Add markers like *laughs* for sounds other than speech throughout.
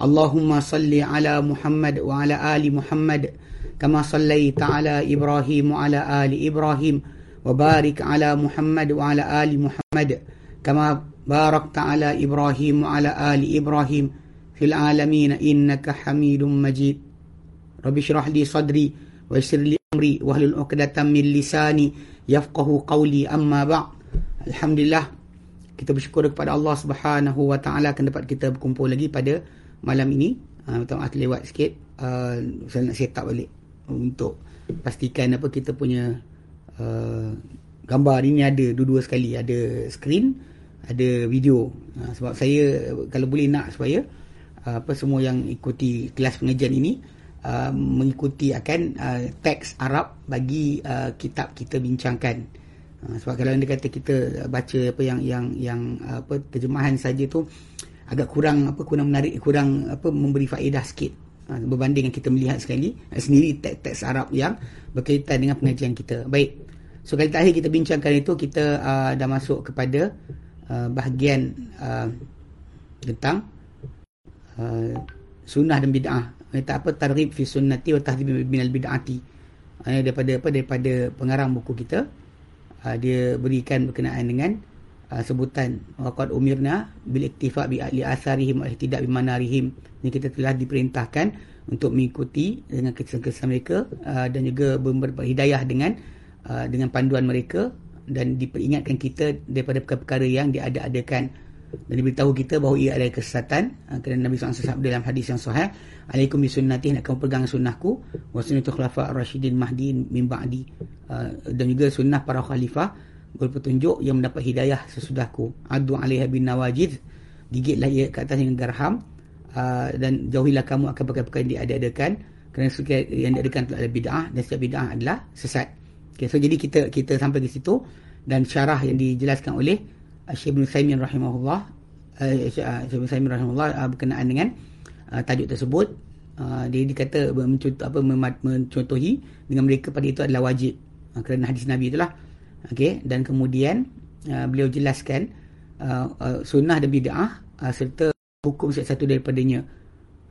اللهم صل على محمد وعلى آل محمد كما صليت على إبراهيم وعلى آل إبراهيم وبارك على محمد وعلى آل محمد كما باركت على إبراهيم وعلى آل إبراهيم في العالمين إنك حميد مجيد رب اشرح لي صدري ويسر لي أمري واهلل عقدة من لساني يفقه قولي أما بعد الحمد لله kita bersyukur kepada Allah Subhanahu Wa Taala akan dapat kita berkumpul lagi pada malam ini. Uh, minta maaf lewat sikit. Uh, saya nak set up balik untuk pastikan apa kita punya uh, gambar ini ada dua-dua sekali. Ada screen, ada video. Uh, sebab saya kalau boleh nak supaya uh, apa semua yang ikuti kelas pengajian ini uh, mengikuti akan uh, teks Arab bagi uh, kitab kita bincangkan. Sebab kalau anda kata kita baca apa yang yang yang apa terjemahan saja tu agak kurang apa kurang menarik kurang apa memberi faedah sikit ha, berbanding dengan kita melihat sekali eh, sendiri teks-teks Arab yang berkaitan dengan pengajian kita. Baik. So kali terakhir kita bincangkan itu kita uh, dah masuk kepada uh, bahagian uh, tentang uh, sunnah dan bid'ah. Kata apa targhib fi sunnati wa tahdhib min al bid'ati. Uh, daripada apa daripada pengarang buku kita uh, dia berikan berkenaan dengan uh, sebutan waqad umirna bil iktifa bi ahli asarihim wa ihtidak bi manarihim. Ni kita telah diperintahkan untuk mengikuti dengan kesan-kesan mereka uh, dan juga memberi hidayah dengan uh, dengan panduan mereka dan diperingatkan kita daripada perkara-perkara yang diada-adakan. Dan diberitahu kita bahawa ia adalah kesesatan uh, kerana Nabi SAW dalam hadis yang sahih alaikum bisunnati nak kamu pegang sunnahku wa sunnatul khulafa ar-rasyidin mahdiin min ba'di. Uh, dan juga sunnah para khalifah berpetunjuk yang mendapat hidayah sesudahku. Adu alaiha bin nawajid. Gigitlah ia ke atas dengan garham uh, dan jauhilah kamu akan perkara-perkara yang diadakan. Kerana setiap yang diadakan adalah bid'ah. Dan setiap bid'ah adalah sesat. Okay, so jadi kita kita sampai ke situ. Dan syarah yang dijelaskan oleh Syekh Ibn Saimin rahimahullah uh, Syekh Ibn Saimin rahimahullah uh, berkenaan dengan uh, tajuk tersebut. Uh, dia dikata mencontoh apa mencontohi dengan mereka pada itu adalah wajib. Uh, kerana hadis Nabi itulah okey dan kemudian uh, beliau jelaskan uh, uh, sunnah dan bid'ah uh, serta hukum satu daripadanya.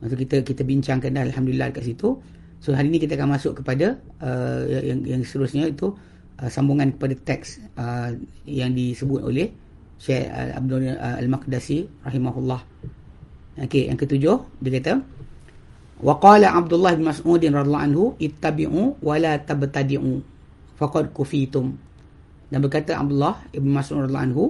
So kita kita bincangkan dah alhamdulillah kat situ. So hari ini kita akan masuk kepada uh, yang yang seterusnya itu uh, sambungan kepada teks uh, yang disebut oleh Syekh Abdul Al-Maqdisi rahimahullah. Okey, yang ketujuh dia kata Wa qala Abdullah bin Mas'ud radhiyallahu anhu ittabi'u wa la tabtadi'u faqad kufitum. Dan berkata Abdullah bin Mas'ud radhiyallahu anhu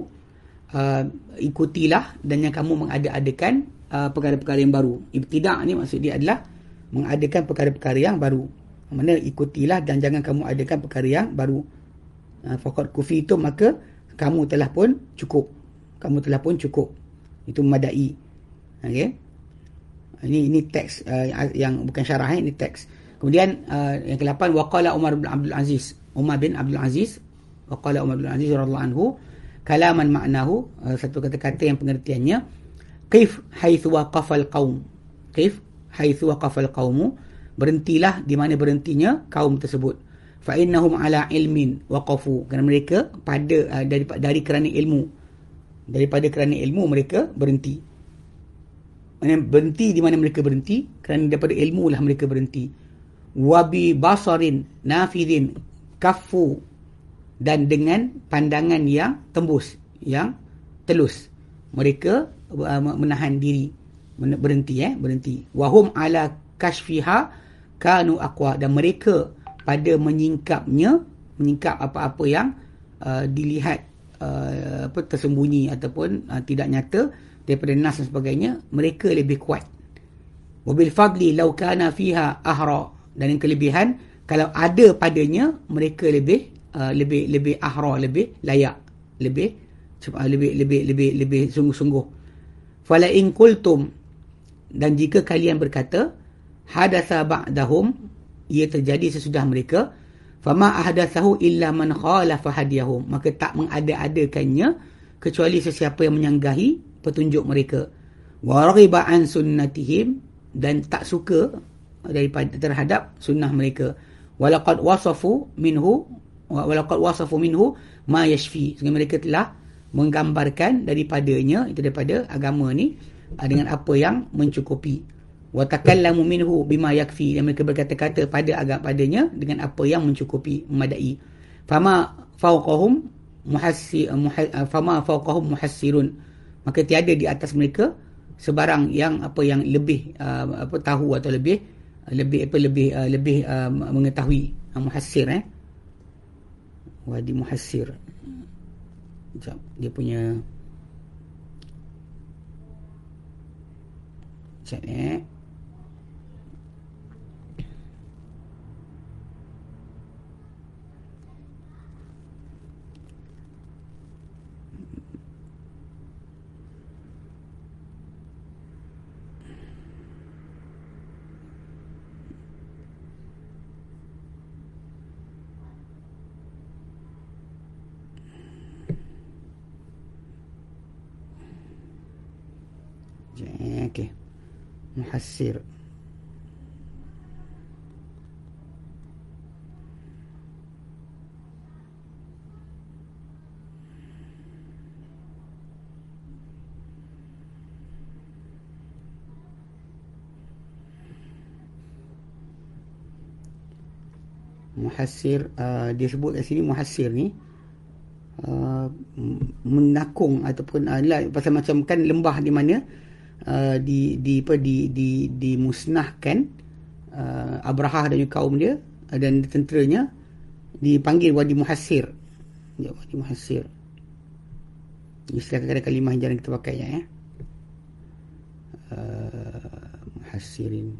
uh, ikutilah dan yang kamu mengada-adakan uh, perkara-perkara yang baru. Ibtida' ni maksud dia adalah mengadakan perkara-perkara yang baru. Mana ikutilah dan jangan kamu adakan perkara yang baru. Uh, faqad kufitum maka kamu telah pun cukup. Kamu telah pun cukup. Itu memadai. Okey. Ini ini teks uh, yang bukan syarah ini teks. Kemudian uh, yang ke-8 waqala Umar bin Abdul Aziz. Umar bin Abdul Aziz waqala Umar bin Aziz radhiyallahu anhu kalaman maknahu uh, satu kata-kata yang pengertiannya kif haitsu waqafa al-qaum. Kif haitsu waqafa al-qaum berhentilah di mana berhentinya kaum tersebut. Fa innahum ala ilmin waqafu. Kerana mereka pada uh, dari dari kerana ilmu. Daripada kerana ilmu mereka berhenti. Mana berhenti di mana mereka berhenti kerana daripada ilmu lah mereka berhenti. Wabi basarin nafidin kafu dan dengan pandangan yang tembus yang telus. Mereka uh, menahan diri berhenti eh berhenti. Wahum ala kashfiha kanu aqwa. Dan mereka pada menyingkapnya menyingkap apa-apa yang uh, dilihat uh, apa tersembunyi ataupun uh, tidak nyata daripada nas dan sebagainya mereka lebih kuat. Wabil fadli law kana fiha ahra. Dan yang kelebihan kalau ada padanya mereka lebih uh, lebih lebih ahra lebih layak lebih uh, lebih lebih lebih lebih sungguh-sungguh. Fala in qultum. Dan jika kalian berkata hadatha ba'dahum ia terjadi sesudah mereka. Fama ahdathahu illa man khalafa hadiyahum maka tak mengada-adakannya kecuali sesiapa yang menyanggahi petunjuk mereka. Wa raghiba an sunnatihim. Dan tak suka daripada terhadap sunnah mereka. Walaqad wasafu minhu walaqad wasafu minhu ma yashfi. Sehingga mereka telah menggambarkan daripadanya itu daripada agama ni ah, dengan apa yang mencukupi. Wa takallamu minhu bima yakfi. Dan mereka berkata-kata pada agak padanya dengan apa yang mencukupi memadai. Fama fawqahum muhassir ah, fama fawqahum muhassirun. Maka tiada di atas mereka sebarang yang apa yang lebih uh, apa tahu atau lebih lebih apa lebih uh, lebih uh, mengetahui uh, muhassir eh wadi muhassir. Sekejap, dia punya Sekejap eh Okey. Muhassir. Muhassir uh, dia sebut kat sini muhassir ni uh, menakung ataupun uh, pasal macam kan lembah di mana uh, di di apa di di dimusnahkan uh, Abraha dan kaum dia uh, dan tenteranya dipanggil Wadi Muhassir. Ya, Wadi Muhassir. Ini sekadar kalimah yang jarang kita pakai ya. Eh? Uh, muhassirin.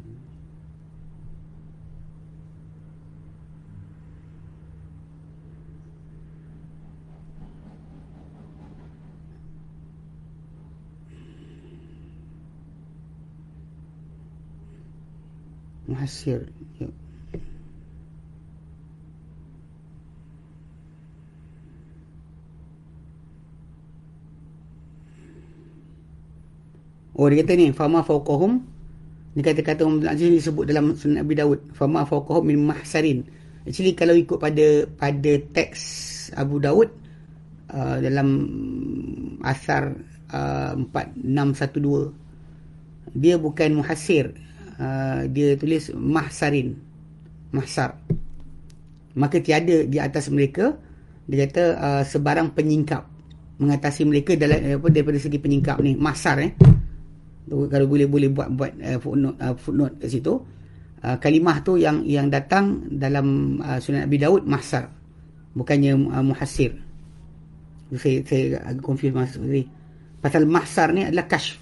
Muhassir ya. Oh dia kata ni fama fawqahum. Ni kata-kata Umar bin Aziz disebut dalam sunnah Abi Dawud fama fawqahum min mahsarin. Actually kalau ikut pada pada teks Abu Dawud uh, dalam asar uh, 4612 dia bukan muhasir uh, dia tulis mahsarin. Mahsar. Maka tiada di atas mereka dia kata uh, sebarang penyingkap. Mengatasi mereka dalam uh, apa daripada segi penyingkap ni. Mahsar eh. Kalau boleh boleh buat buat uh, footnote uh, footnote kat situ. Uh, kalimah tu yang yang datang dalam uh, sunan Abi Daud mahsar. Bukannya uh, muhasir saya saya confuse maksud ni pasal mahsar ni adalah kashf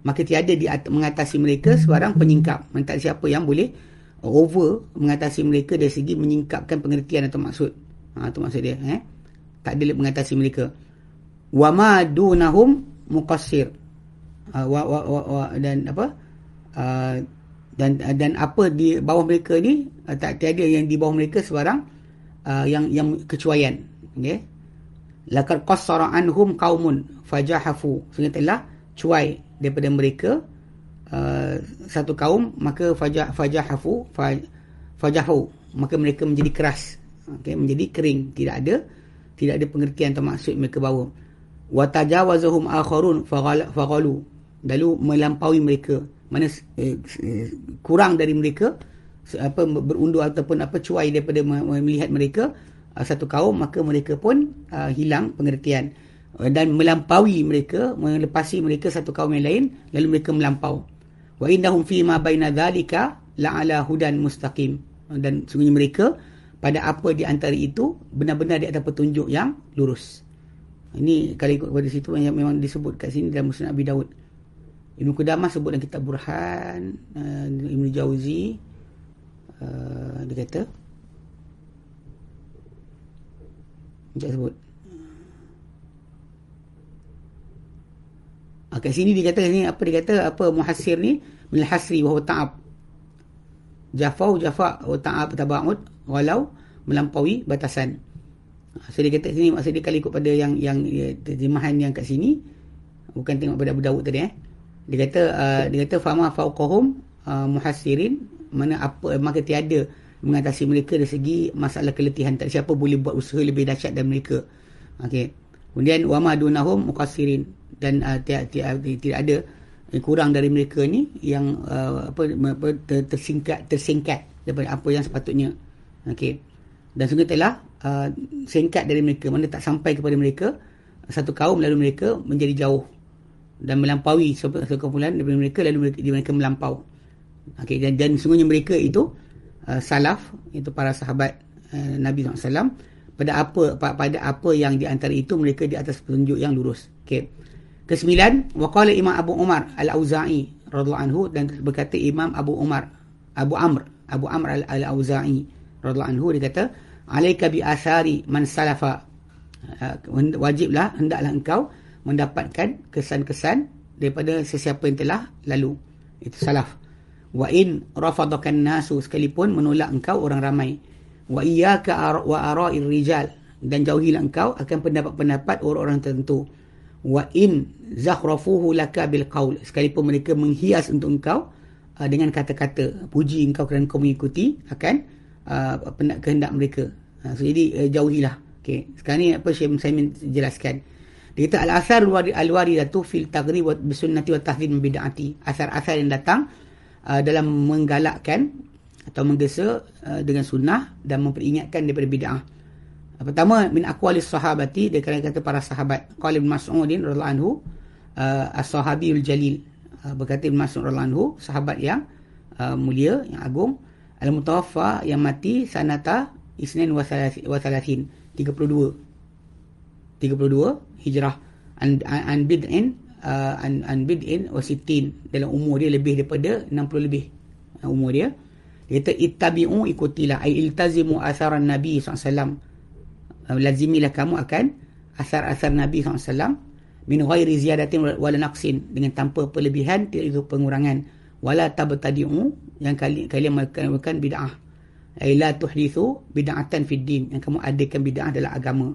maka tiada di mengatasi mereka sebarang penyingkap. Tak siapa yang boleh over mengatasi mereka dari segi menyingkapkan pengertian atau maksud. Ha tu maksud dia eh. Tak ada mengatasi mereka. Wa ma dunahum muqassir. Uh, wa, wa, wa, wa, dan apa? Uh, dan dan apa di bawah mereka ni uh, tak tiada yang di bawah mereka sebarang uh, yang yang kecuaian. Okey? Laqad qassara anhum qaumun fajahafu. Sehingga telah cuai daripada mereka uh, satu kaum maka fajah fajahafu fajahu. Maka mereka menjadi keras. Okey menjadi kering. Tidak ada tidak ada pengertian atau maksud mereka bawa. Wa tajawazahum akharun faghalu lalu melampaui mereka. Mana eh, eh, kurang dari mereka apa berundur ataupun apa cuai daripada melihat mereka uh, satu kaum maka mereka pun uh, hilang pengertian dan melampaui mereka melepasi mereka satu kaum yang lain lalu mereka melampau. Wa innahum fi ma baina dhalika la'ala hudan mustaqim. Dan sungguhnya mereka pada apa di antara itu benar-benar di atas petunjuk yang lurus. Ini kalau ikut pada situ yang memang disebut kat sini dalam musnad Abi Daud. Ibnu Qudamah sebut dalam kitab Burhan uh, Ibnu Jauzi uh, dia kata dia sebut Ha, kat sini dia kata ni apa dia kata apa muhasir ni? Bil hasri wa ta'ab. jafau jafa wa ta'ab tabaud walau melampaui batasan. So dia kata sini maksud dia kalau ikut pada yang yang ya, terjemahan yang kat sini bukan tengok pada Abu Dawud tadi eh. Dia kata uh, dia kata fama fauqahum uh, muhassirin. Mana apa maka tiada mengatasi mereka dari segi masalah keletihan. Tak siapa boleh buat usaha lebih dahsyat dari mereka. Okey. Kemudian wama dunahum muqassirin dan uh, tidak, tidak, tidak ada kurang dari mereka ni yang uh, apa, apa tersingkat tersingkat daripada apa yang sepatutnya. Okey. Dan sungguh telah uh, singkat dari mereka mana tak sampai kepada mereka satu kaum lalu mereka menjadi jauh dan melampaui satu kumpulan daripada mereka lalu mereka, mereka melampau. Okey dan dan sungguhnya mereka itu uh, salaf itu para sahabat uh, Nabi SAW pada apa pada apa yang di antara itu mereka di atas petunjuk yang lurus. Okey Kesembilan, waqala Imam Abu Umar Al-Auza'i radhiyallahu anhu dan berkata Imam Abu Umar Abu Amr Abu Amr Al-Auza'i radhiyallahu anhu dia kata alaika bi asari man salafa. Uh, wajiblah hendaklah engkau mendapatkan kesan-kesan daripada sesiapa yang telah lalu. Itu salaf. Wa in rafadakan nasu sekalipun menolak engkau orang ramai. Wa iyyaka wa ara'ir rijal dan jauhilah engkau akan pendapat-pendapat orang-orang tertentu wa in zakhrafuhu laka bil qaul. Sekalipun mereka menghias untuk engkau uh, dengan kata-kata puji engkau kerana kau mengikuti akan uh, kehendak mereka. Uh, so jadi uh, jauhilah. Okey. Sekarang ni apa Syekh Musaimin jelaskan? Dia kata al-asar al-waridatu fil taghrib wa bisunnati wa tahdhib bid'ati. Asar-asar yang datang uh, dalam menggalakkan atau menggesa uh, dengan sunnah dan memperingatkan daripada bid'ah Pertama min aqwalis sahabati dia kata, kata para sahabat. Qala Ibn Mas'udin radhiyallahu anhu uh, as-sahabiyul jalil. Uh, berkata Ibn Mas'ud radhiyallahu anhu sahabat yang uh, mulia yang agung al-mutawaffa yang mati sanata isnin wa thalathin 32 32 hijrah. An, bid'in uh, an, an bid'in wa sittin. Dalam umur dia lebih daripada 60 lebih uh, umur dia. Dia kata ittabi'u ikutilah. Ay iltazimu atharan nabi sallallahu lazimilah kamu akan asar-asar Nabi SAW min ghairi ziyadatin wala naqsin. Dengan tanpa perlebihan tidak itu pengurangan. Wala tabtadi'u yang kali kalian melakukan bid'ah. Ay la tuhdithu bid'atan fid din. Yang kamu adakan bid'ah dalam agama.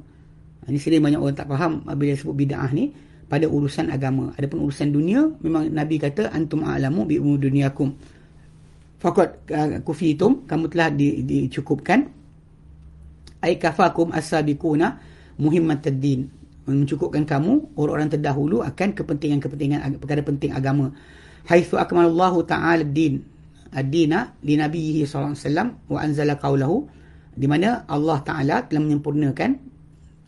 Ini sering banyak orang tak faham bila sebut bid'ah ni pada urusan agama. Adapun urusan dunia memang nabi kata antum a'lamu bi umur dunyakum faqad uh, kufitum kamu telah di, dicukupkan ay kafakum as-sabiquna muhimmat ad-din mencukupkan kamu orang-orang terdahulu akan kepentingan-kepentingan perkara penting agama. Haitsu akmalallahu ta'ala ad-din. Ad-dina li nabiyhi sallallahu alaihi wasallam wa anzala qawlahu di mana Allah Taala telah menyempurnakan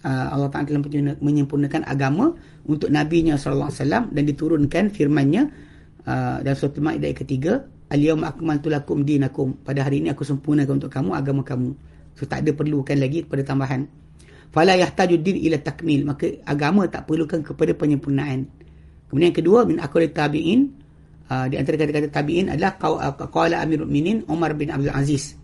uh, Allah Taala telah menyempurnakan agama untuk nabinya sallallahu alaihi wasallam dan diturunkan firman-Nya uh, dalam surah Al-Maidah ayat ketiga al-yawma akmaltu lakum dinakum. Pada hari ini aku sempurnakan untuk kamu agama kamu So tak ada perlukan lagi kepada tambahan. Fala yahtajuddin ila takmil. Maka agama tak perlukan kepada penyempurnaan. Kemudian yang kedua min aqwali tabi'in uh, di antara kata-kata tabi'in adalah uh, qala Amirul Minin Umar bin Abdul Aziz.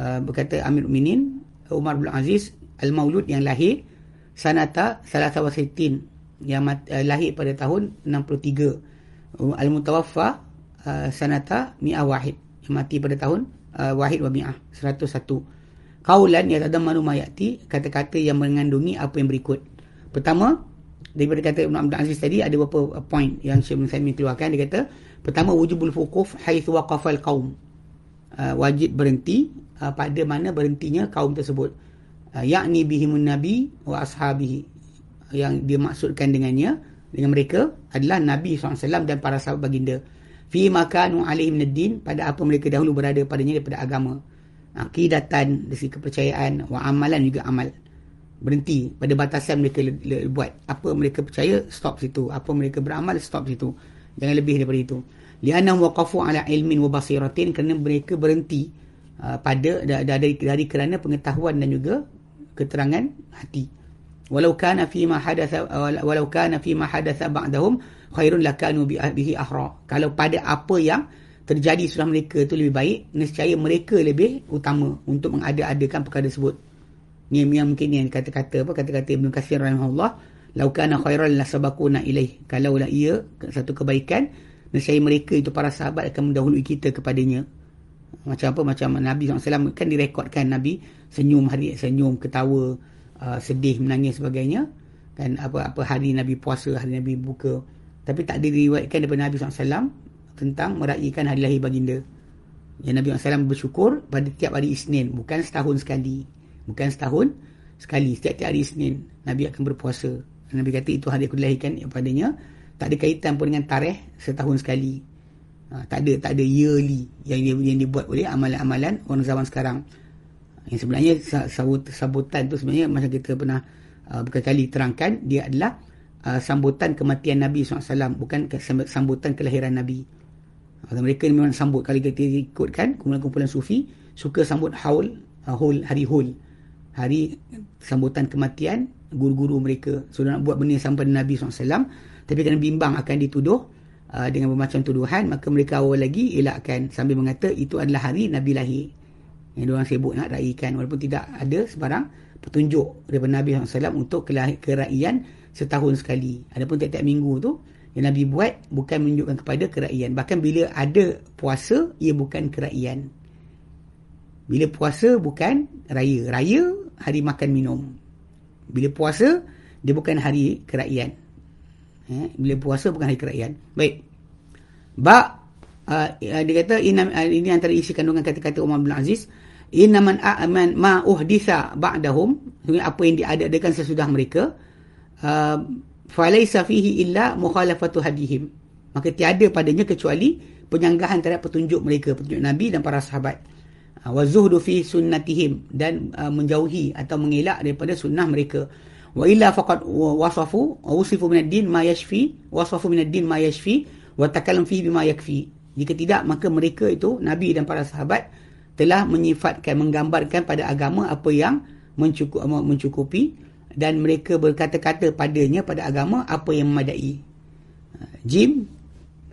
Uh, berkata Amirul Minin Umar bin Aziz al-Maulud yang lahir sanata salasa wasitin yang mat, uh, lahir pada tahun 63. Al-Mutawaffa uh, sanata mi'ah wahid yang mati pada tahun uh, wahid wa mi'ah 101 kaulan yang ada manu mayati kata-kata yang mengandungi apa yang berikut. Pertama daripada kata Ibn Abdul Aziz tadi ada beberapa point yang Syekh Saimin keluarkan. Dia kata pertama wujubul fukuf haithu waqafal qaum uh, wajib berhenti uh, pada mana berhentinya kaum tersebut. Uh, yakni bihimun nabi wa ashabihi. Yang dimaksudkan dengannya dengan mereka adalah Nabi SAW dan para sahabat baginda. Fi makanu alaihim nadin pada apa mereka dahulu berada padanya daripada agama akidatan dari segi kepercayaan wa amalan juga amal. Berhenti pada batasan mereka le, le, buat. Apa mereka percaya stop situ. Apa mereka beramal stop situ. Jangan lebih daripada itu. Li'annahum waqafu ala ilmin wa basiratin kerana mereka berhenti uh, pada dari, dari kerana pengetahuan dan juga keterangan hati. Walau kana fi ma hadatha walau kana fi ma hadatha ba'dahum khairun lakanu bihi ahra. Kalau pada apa yang terjadi setelah mereka itu lebih baik nescaya mereka lebih utama untuk mengada-adakan perkara tersebut. Ni yang mungkin yang kata-kata apa kata-kata Ibn Kathir rahimahullah lau kana khairan la sabaquna ilaih. Kalau lah ia satu kebaikan nescaya mereka itu para sahabat akan mendahului kita kepadanya. Macam apa? Macam Nabi SAW kan direkodkan Nabi senyum hari senyum ketawa uh, sedih menangis sebagainya. Kan apa apa hari Nabi puasa hari Nabi buka. Tapi tak diriwayatkan daripada Nabi SAW tentang meraihkan hari lahir baginda. Yang Nabi SAW bersyukur pada tiap hari Isnin bukan setahun sekali. Bukan setahun sekali setiap hari Isnin Nabi akan berpuasa. Nabi kata itu hari aku dilahirkan padanya. Tak ada kaitan pun dengan tarikh setahun sekali. Ha, tak ada tak ada yearly yang yang dibuat oleh amalan-amalan orang zaman sekarang. Yang sebenarnya sabut, sabutan tu sebenarnya macam kita pernah uh, berkali-kali terangkan dia adalah uh, sambutan kematian Nabi SAW bukan sambutan kelahiran Nabi uh, mereka memang sambut kali kita ikutkan kumpulan-kumpulan sufi suka sambut haul uh, haul hari haul. Hari sambutan kematian guru-guru mereka. So nak buat benda sampai Nabi SAW tapi kerana bimbang akan dituduh uh, dengan bermacam tuduhan maka mereka awal lagi elakkan sambil mengata itu adalah hari Nabi lahir. Yang diorang sibuk nak raikan. Walaupun tidak ada sebarang petunjuk daripada Nabi SAW untuk keraian setahun sekali. Adapun tiap-tiap minggu tu yang Nabi buat bukan menunjukkan kepada keraian. Bahkan bila ada puasa ia bukan keraian. Bila puasa bukan raya. Raya hari makan minum. Bila puasa dia bukan hari keraian. Eh, bila puasa bukan hari kerajaan baik. Ba uh, dia kata ini, uh, ini antara isi kandungan kata-kata Umar bin Aziz. Inna man a'man ma uhditha ba'dahum. Apa yang diadakan sesudah mereka uh, falaysa fihi illa mukhalafatu hadihim. Maka tiada padanya kecuali penyanggahan terhadap petunjuk mereka petunjuk nabi dan para sahabat. Wa zuhdu fi sunnatihim dan uh, menjauhi atau mengelak daripada sunnah mereka. Wa illa faqad wasafu wa usifu min ad-din ma yashfi wasafu min ad-din ma yashfi wa takallam fi bima yakfi. Jika tidak maka mereka itu nabi dan para sahabat telah menyifatkan menggambarkan pada agama apa yang mencukup, mencukupi dan mereka berkata-kata padanya pada agama apa yang memadai. Jim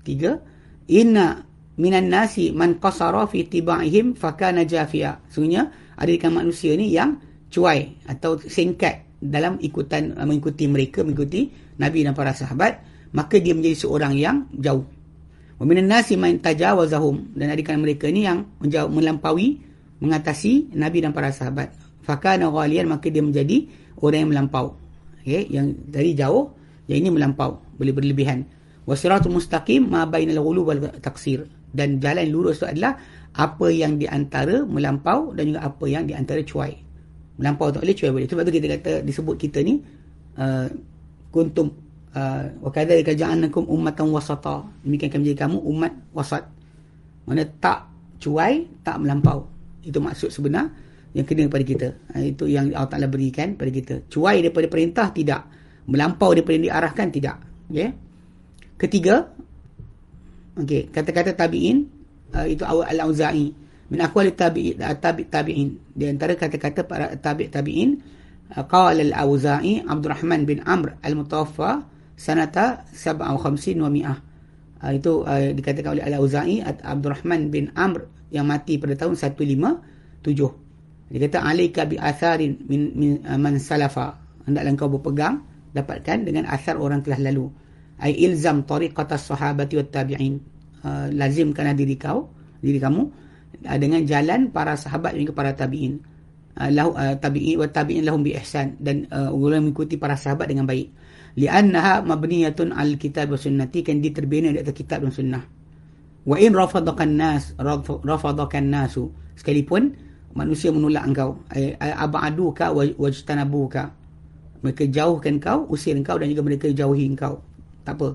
tiga inna minan nasi man qasara fi tibaihim fakana jafia. Sungguhnya ada di manusia ni yang cuai atau singkat dalam ikutan mengikuti mereka mengikuti nabi dan para sahabat. Maka dia menjadi seorang yang jauh. Wa minan nasi man tajawazahum. Dan adikah mereka ni yang menjauh melampaui mengatasi nabi dan para sahabat. Fakana ghalian maka dia menjadi orang yang melampau. Okey yang dari jauh yang ini melampau. Boleh berlebihan. Wasiratul mustaqim ma bainal ghulu wal taksir dan jalan lurus itu adalah apa yang di antara melampau dan juga apa yang di antara cuai. Melampau tak boleh cuai boleh. Sebab tu kita kata disebut kita ni uh, kuntum uh, wa kadzalika ja'alnakum ummatan wasata. Demikian kami jadi kamu umat wasat. Mana tak cuai tak melampau. Itu maksud sebenar yang kena kepada kita. Uh, itu yang Allah Taala berikan pada kita. Cuai daripada perintah tidak. Melampau daripada yang diarahkan tidak. Okey? Ketiga okey kata-kata tabi'in uh, itu awal al-auza'i. Min aqwali tabi'in tabi tabi'in. Di antara kata-kata para tabi' tabi'in qala al-auza'i Abdurrahman bin Amr al-mutawaffa sanata 57 wa mi'ah. Uh, itu uh, dikatakan oleh al-auza'i Abdurrahman bin Amr yang mati pada tahun 157 dia kata alaika bi atharin min, min uh, man salafa. Hendaklah engkau berpegang dapatkan dengan asar orang telah lalu. Ai ilzam tariqat as-sahabati wat tabi'in. Uh, lazimkanlah diri kau diri kamu uh, dengan jalan para sahabat dan para tabi'in. Lahu uh, tabi'in wa tabi'in lahum bi ihsan. Dan uh, mengikuti para sahabat dengan baik. Li'annaha mabniyatun al kitab wa sunnati kan dia terbina di atas kitab dan sunnah. Wa in rafadakan nas rafadakan nasu sekalipun manusia menolak engkau. Abaduka wajtanabuka mereka jauhkan kau usir engkau dan juga mereka jauhi engkau tak apa.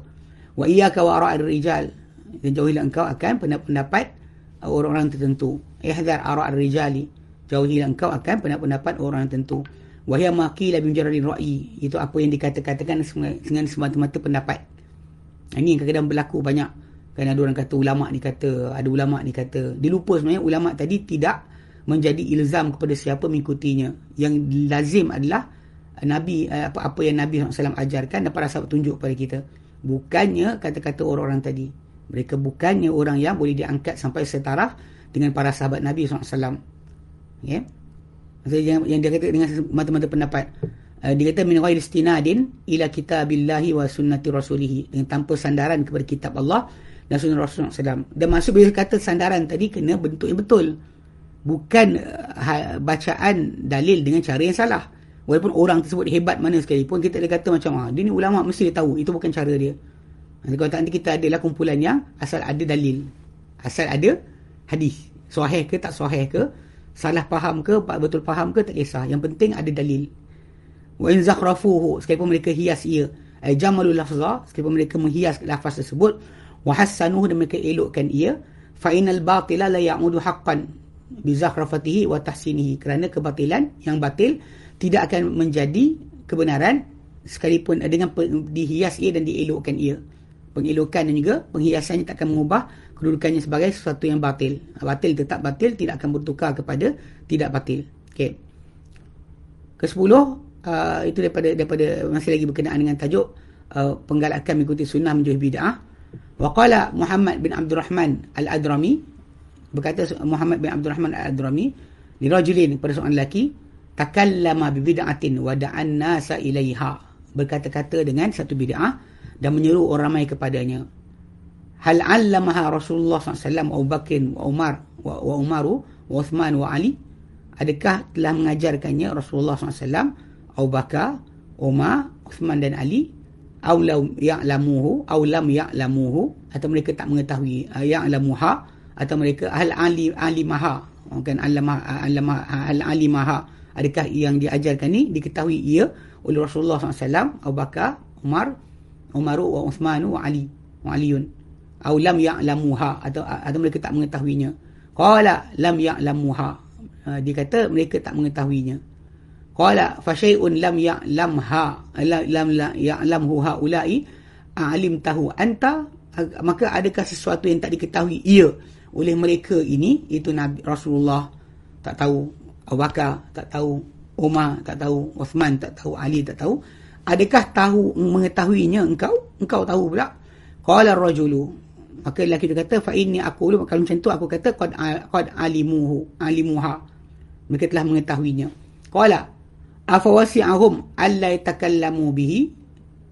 Wa iyyaka wa ra'ir rijal. Dan jauhilah engkau akan pendapat orang-orang tertentu. Ihdar ara' ar-rijali jauhilah engkau akan pendapat-pendapat orang tertentu. Wahya maqila bi mujarrad ra'yi itu apa yang dikata-katakan dengan semata-mata pendapat. Ini kadang-kadang berlaku banyak. Kan ada orang kata ulama ni kata ada ulama ni kata. Dilupa sebenarnya ulama tadi tidak menjadi ilzam kepada siapa mengikutinya yang lazim adalah nabi apa-apa yang nabi SAW ajarkan dan para sahabat tunjuk kepada kita bukannya kata-kata orang-orang tadi mereka bukannya orang yang boleh diangkat sampai setara dengan para sahabat Nabi SAW. Ya. Maksudnya yang, yang dia kata dengan mata-mata pendapat. Uh, dia kata min ghairi istinadin ila kitabillahi wa sunnati rasulih dengan tanpa sandaran kepada kitab Allah dan sunnah Rasulullah SAW. Dan maksud bila kata sandaran tadi kena bentuk yang betul. Bukan uh, bacaan dalil dengan cara yang salah. Walaupun orang tersebut hebat mana sekalipun, kita ada kata macam, ah, dia ni ulama mesti dia tahu. Itu bukan cara dia. Kalau nanti kita adalah kumpulan yang asal ada dalil. Asal ada hadis. Suahih ke tak suahih ke. Salah faham ke, betul faham ke, tak kisah. Yang penting ada dalil. Wa in zakhrafuhu, sekalipun mereka hias ia. Ay jamalul lafza, sekalipun mereka menghias lafaz tersebut. Hassanuhu dan mereka elokkan ia. Fa inal batila la ya'udu haqqan bi zakhrafatihi wa tahsinihi. Kerana kebatilan yang batil tidak akan menjadi kebenaran sekalipun dengan dihias ia dan dielokkan ia. Pengelokan dan juga penghiasannya tak akan mengubah kedudukannya sebagai sesuatu yang batil. Batil tetap batil, tidak akan bertukar kepada tidak batil. Okey. Kesepuluh, uh, itu daripada daripada masih lagi berkenaan dengan tajuk uh, penggalakan mengikuti sunnah menjauhi bid'ah wa qala Muhammad bin Abdul Rahman Al-Adrami berkata Muhammad bin Abdul Rahman Al-Adrami li rajulin pada seorang lelaki takallama bi bid'atin wa da'an nasa ilaiha. Berkata-kata dengan satu bid'ah dan menyeru orang ramai kepadanya. Hal 'allamaha Rasulullah SAW Abu Bakr wa Umar wa, wa Umaru wa Uthman wa Ali? Adakah telah mengajarkannya Rasulullah SAW Abu Bakar, Umar, Uthman dan Ali? Aw lam ya'lamuhu aw lam ya'lamuhu? Atau mereka tak mengetahui uh, ya'lamuha atau mereka ahli ali alimaha bukan alama alama al alimaha adakah yang diajarkan ni? Diketahui ia oleh Rasulullah SAW Abu Bakar Umar Umar wa Uthman wa Ali wa Aliun aw lam ya'lamuha. Atau atau mereka tak mengetahuinya. Qala lam ya'lamuha. Uh, dia kata mereka tak mengetahuinya. Qala fa syai'un lam ya'lamha. Lam la ya'lamhu haula'i. Alim tahu anta. Maka adakah sesuatu yang tak diketahui ia oleh mereka ini itu Nabi Rasulullah tak tahu Abu Bakar tak tahu Umar tak tahu Uthman tak tahu Ali tak tahu. Adakah tahu mengetahuinya? Engkau engkau tahu pula. Qala ar-rajulu. Maka lelaki itu kata fa inni aqulu. Kalau macam tu aku kata qad qad alimuhu alimuha. Mereka telah mengetahuinya. Qala afawasi'ahum alla yatakallamu bihi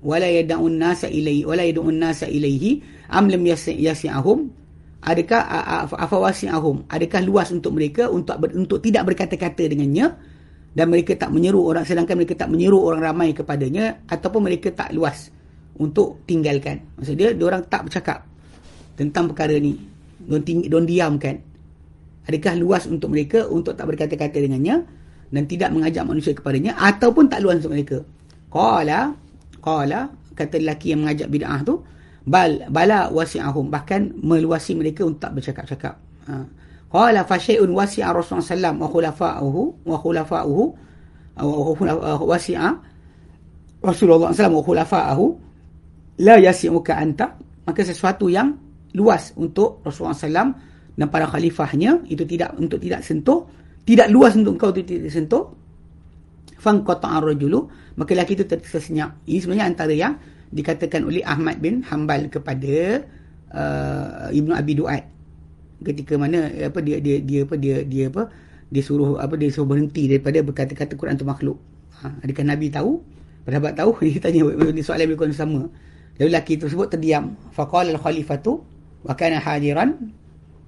wala yad'un nasa ilaihi wala yad'un nasa ilaihi am lam yasi'ahum adakah afawasi'ahum adakah luas untuk mereka untuk untuk tidak berkata-kata dengannya? Dan mereka tak menyeru orang sedangkan mereka tak menyeru orang ramai kepadanya ataupun mereka tak luas untuk tinggalkan. Maksud dia dia orang tak bercakap tentang perkara ni. Don don diamkan. Adakah luas untuk mereka untuk tak berkata-kata dengannya dan tidak mengajak manusia kepadanya ataupun tak luas untuk mereka. Qala qala kata lelaki yang mengajak bid'ah tu bal bala wasi'ahum bahkan meluasi mereka untuk bercakap-cakap. Ha. Qala fa syai'un wasi'a Rasulullah sallam wa khulafa'uhu wa khulafa'uhu wa wasi'a Rasulullah sallam wa khulafa'uhu la yasi'uka anta maka sesuatu yang luas untuk Rasulullah sallam dan para khalifahnya itu tidak untuk tidak sentuh tidak luas untuk kau tidak disentuh fang qata'a rajulu maka lelaki itu tersenyap ini sebenarnya antara yang dikatakan oleh Ahmad bin Hanbal kepada uh, Ibnu Abi Duat. Ketika mana apa dia dia dia apa dia dia apa dia suruh apa dia suruh berhenti daripada berkata-kata Quran itu makhluk. Ha, adakah Nabi tahu? Sahabat tahu? *laughs* Dia tanya dia soalan lebih sama. Lalu lelaki tersebut terdiam. Faqala al-khalifatu wa kana hadiran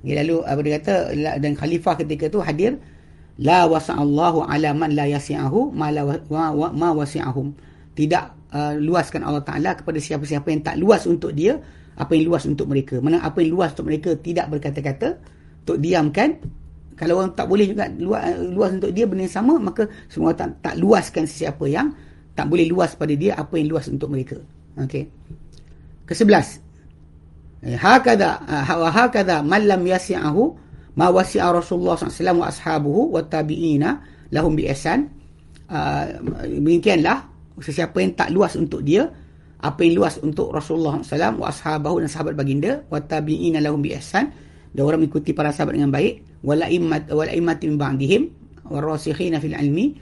lalu apa dia kata dan khalifah ketika itu hadir la wasa'allahu ala man la yasi'ahu ma la wa, ma wasi'ahum. Tidak uh, luaskan Allah Taala kepada siapa-siapa yang tak luas untuk dia apa yang luas untuk mereka. Mana apa yang luas untuk mereka tidak berkata-kata untuk diamkan. Kalau orang tak boleh juga luas, luas untuk dia benda yang sama maka semua tak, tak luaskan sesiapa yang tak boleh luas pada dia apa yang luas untuk mereka. Okey. Ke-11 eh, hakada ha hakada man lam yasi'ahu ma wasi'a Rasulullah SAW wa ashabuhu wa tabi'ina lahum bi ihsan. Uh, demikianlah sesiapa yang tak luas untuk dia apa yang luas untuk Rasulullah SAW wa ashabahu dan sahabat baginda wa tabi'ina lahum bi ihsan dan orang mengikuti para sahabat dengan baik wala immat min ba'dihim warasikhina fil ilmi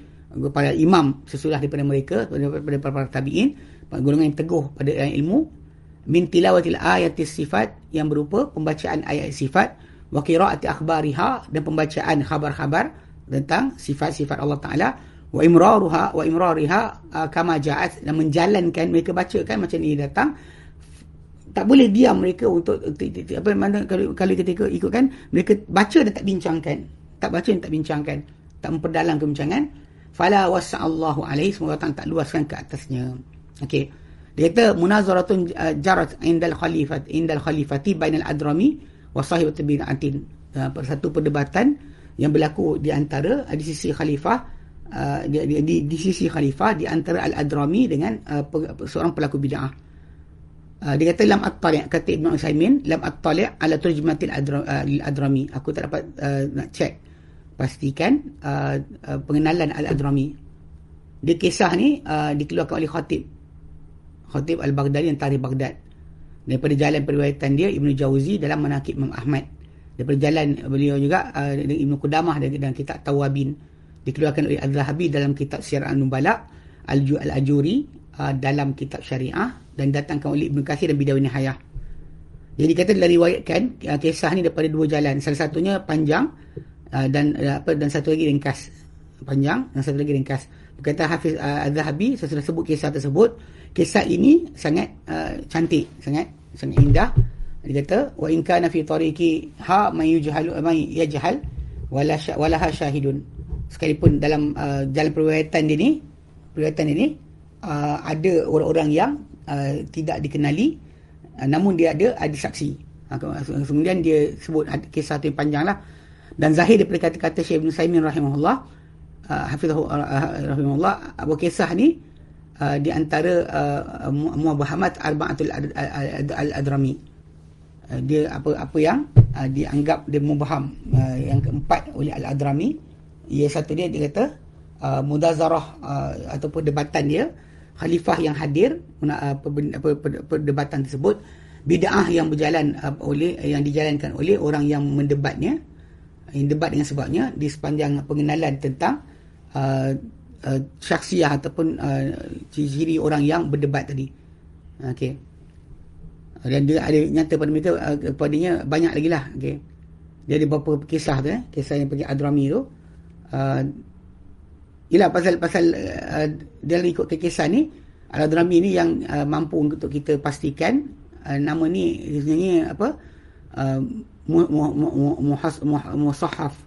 para imam sesudah daripada mereka daripada para, para tabi'in golongan yang teguh pada ilmu min tilawatil ayatis sifat yang berupa pembacaan ayat sifat wa qiraati akhbariha dan pembacaan khabar-khabar tentang sifat-sifat Allah Taala wa imraruha wa imrariha uh, kama ja'at dan menjalankan mereka baca kan macam ini datang. Tak boleh diam mereka untuk apa mana kalau kalau kita ikutkan mereka baca dan tak bincangkan. Tak baca dan tak bincangkan. Tak memperdalam kebincangan. Fala wasallahu alaihi semoga Allah tak luaskan ke atasnya. Okey. Dia kata munazaratun uh, jarat indal khalifat indal khalifati bainal adrami wa sahibat bid'atin. Uh, satu perdebatan yang berlaku di antara di sisi khalifah uh, di, di, di, sisi khalifah di antara al-adrami dengan uh, seorang pelaku bid'ah. Uh, dia kata lam at-tali' kata Ibn Usaimin lam at-tali' ala turjumatil uh, adrami aku tak dapat uh, nak check. Pastikan uh, uh, pengenalan al-adrami. Dia kisah ni uh, dikeluarkan oleh khatib. Khatib al-Baghdadi yang tarikh Baghdad. Daripada jalan periwayatan dia Ibn Jauzi dalam manakib Imam Ahmad. Daripada jalan beliau juga uh, Ibn Qudamah dalam kitab Tawabin dikeluarkan oleh Al-Zahabi dalam kitab Syiar Al-Nubala Al-Ajuri uh, dalam kitab syariah dan datangkan oleh Ibn Kathir dan Bidawi Nihayah. Jadi kata telah riwayatkan uh, kisah ni daripada dua jalan. Salah satunya panjang uh, dan uh, apa dan satu lagi ringkas. Panjang dan satu lagi ringkas. Berkata Hafiz uh, Az-Zahabi saya sebut kisah tersebut. Kisah ini sangat uh, cantik, sangat sangat indah. Dia kata wa in kana fi tariqi ha may yujhalu may yajhal wala walaha syahidun. Sekalipun dalam uh, jalan periwayatan dia ni, ini uh, ada orang-orang yang uh, tidak dikenali uh, namun dia ada ada saksi. Uh, kemudian dia sebut ada kisah tu yang panjang lah. Dan zahir daripada kata-kata Syekh Ibn Saimin rahimahullah uh, hafizah uh, rahimahullah Abu Kisah ni uh, di antara uh, Muhammad Arba'atul Al-Adrami uh, dia apa apa yang uh, dianggap dia mubaham uh, yang keempat oleh Al-Adrami ia satu dia dia kata uh, mudazarah uh, ataupun debatan dia khalifah yang hadir uh, perdebatan tersebut bid'ah yang berjalan uh, oleh yang dijalankan oleh orang yang mendebatnya yang debat dengan sebabnya di sepanjang pengenalan tentang uh, uh, syaksiah ataupun uh, ciri orang yang berdebat tadi. Okey. Dan dia ada nyata pada mereka uh, kepadanya banyak lagi lah. Okey. Dia ada beberapa kisah tu eh. Kisah yang pergi Adrami tu uh, Yalah pasal pasal uh, dia ikut kisah ni. Al-Adrami ni yang uh, mampu untuk kita pastikan uh, nama ni sebenarnya apa? Uh, musahaf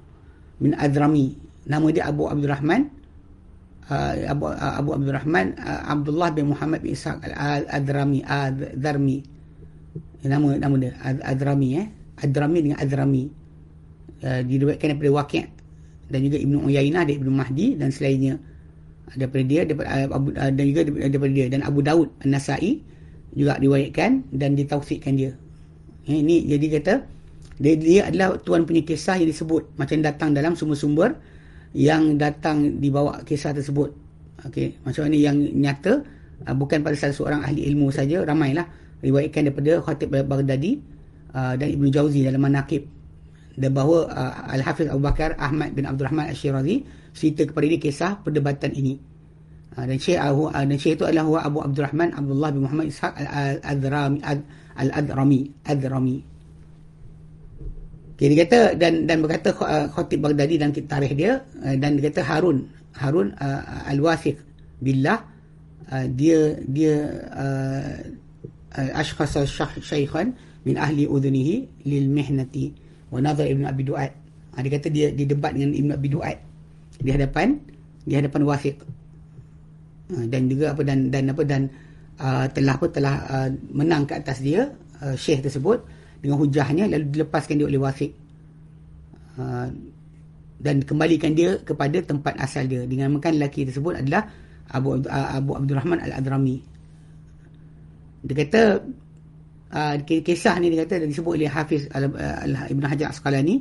min Adrami. Nama dia Abu Abdul Rahman uh, Abu uh, Abu Abdul Rahman uh, Abdullah bin Muhammad bin Ishaq Al-Adrami Adrami nama nama dia Adrami eh? Adrami dengan Adrami. Uh, diriwayatkan daripada Waqi' dan juga Ibnu Uyainah dan Ibnu Mahdi dan selainnya. Daripada dia daripada, Abu, dan juga daripada dia. Dan Abu Daud An-Nasai juga riwayatkan dan ditaufikkan dia. Eh, ini jadi kata dia, dia adalah tuan punya kisah yang disebut. Macam datang dalam sumber-sumber yang datang dibawa kisah tersebut. Okey, macam ni yang nyata bukan pada salah seorang ahli ilmu saja, ramailah. Riwayatkan daripada Khatib Baghdadi dan Ibnu Jauzi dalam Manaqib dan bahawa uh, Al-Hafiz Abu Bakar Ahmad bin Abdul Rahman Al-Shirazi cerita kepada dia kisah perdebatan ini. Uh, dan Syekh uh, dan Syekh itu adalah Abu Abdul Rahman Abdullah bin Muhammad Ishaq Al-Adrami Al-Adrami Adrami. Okay, dia kata dan dan berkata uh, Khatib Baghdadi dalam tarikh dia uh, dan dia kata Harun Harun uh, Al-Wathiq billah uh, dia dia uh, uh, ashkhas syaikhan min ahli udhunihi lil mihnati wa nazar Ibn Abi Du'ad. Ha, dia kata dia, dia debat dengan Ibn Abi Du'ad di hadapan di hadapan Wasiq. Ha, dan juga apa dan dan apa dan uh, telah apa telah uh, menang ke atas dia uh, syekh tersebut dengan hujahnya lalu dilepaskan dia oleh Wasiq. Uh, dan kembalikan dia kepada tempat asal dia dengan makan lelaki tersebut adalah Abu uh, Abu Abdul Rahman Al-Adrami. Dia kata uh, kisah ni dia kata disebut oleh Hafiz Al, Al, Ibn Hajar Asqalani.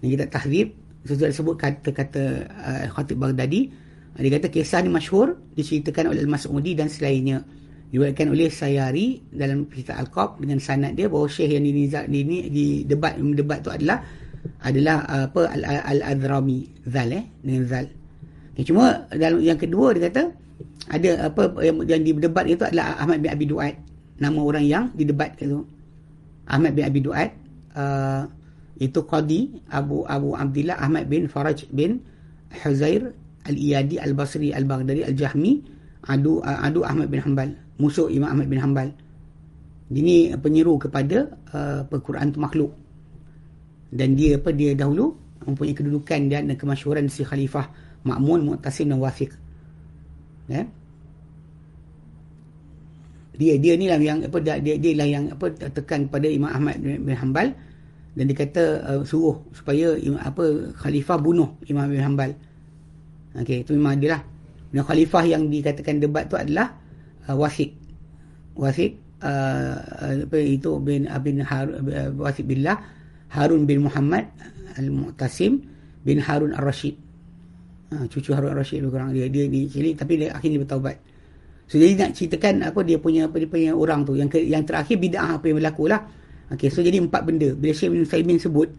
Dan kita tahzib. Sesuai disebut kata-kata uh, Khatib Baghdadi. Uh, dia kata kisah ni masyhur diceritakan oleh Al-Mas'udi dan selainnya. Diwakilkan oleh Sayari dalam kitab Al-Qab dengan sanad dia bahawa syekh yang ini ini di debat debat tu adalah adalah uh, apa Al-Adrami Zal eh dengan Zal. Okay, cuma dalam yang kedua dia kata ada apa yang, yang didebat itu adalah Ahmad bin Abi Duat nama orang yang didebatkan tu Ahmad bin Abi Duat uh, itu Qadi Abu Abu Abdullah Ahmad bin Faraj bin Huzair Al-Iyadi Al-Basri Al-Baghdadi Al-Jahmi adu uh, adu Ahmad bin Hanbal musuh Imam Ahmad bin Hanbal ini penyeru kepada uh, Quran itu makhluk dan dia apa dia dahulu mempunyai kedudukan dan kemasyhuran si khalifah Ma'mun, Mu'tasim dan Wathiq. Ya. Dia dia ni lah yang apa dia dia lah yang apa tekan pada Imam Ahmad bin Hanbal dan dia kata uh, suruh supaya apa khalifah bunuh Imam bin Hanbal. Okey, itu memang lah. Dan khalifah yang dikatakan debat tu adalah uh, Wathiq. Wathiq uh, apa itu bin bin Harun uh, Wathiq billah Harun bin Muhammad Al-Mu'tasim bin Harun Ar-Rashid. Ha, cucu Harun Ar-Rashid lebih kurang dia dia di sini tapi dia akhirnya bertaubat. So jadi nak ceritakan apa dia punya apa dia punya orang tu yang ke, yang terakhir bidah apa yang berlaku lah. Okey so jadi empat benda. Bila Syekh bin Saimin sebut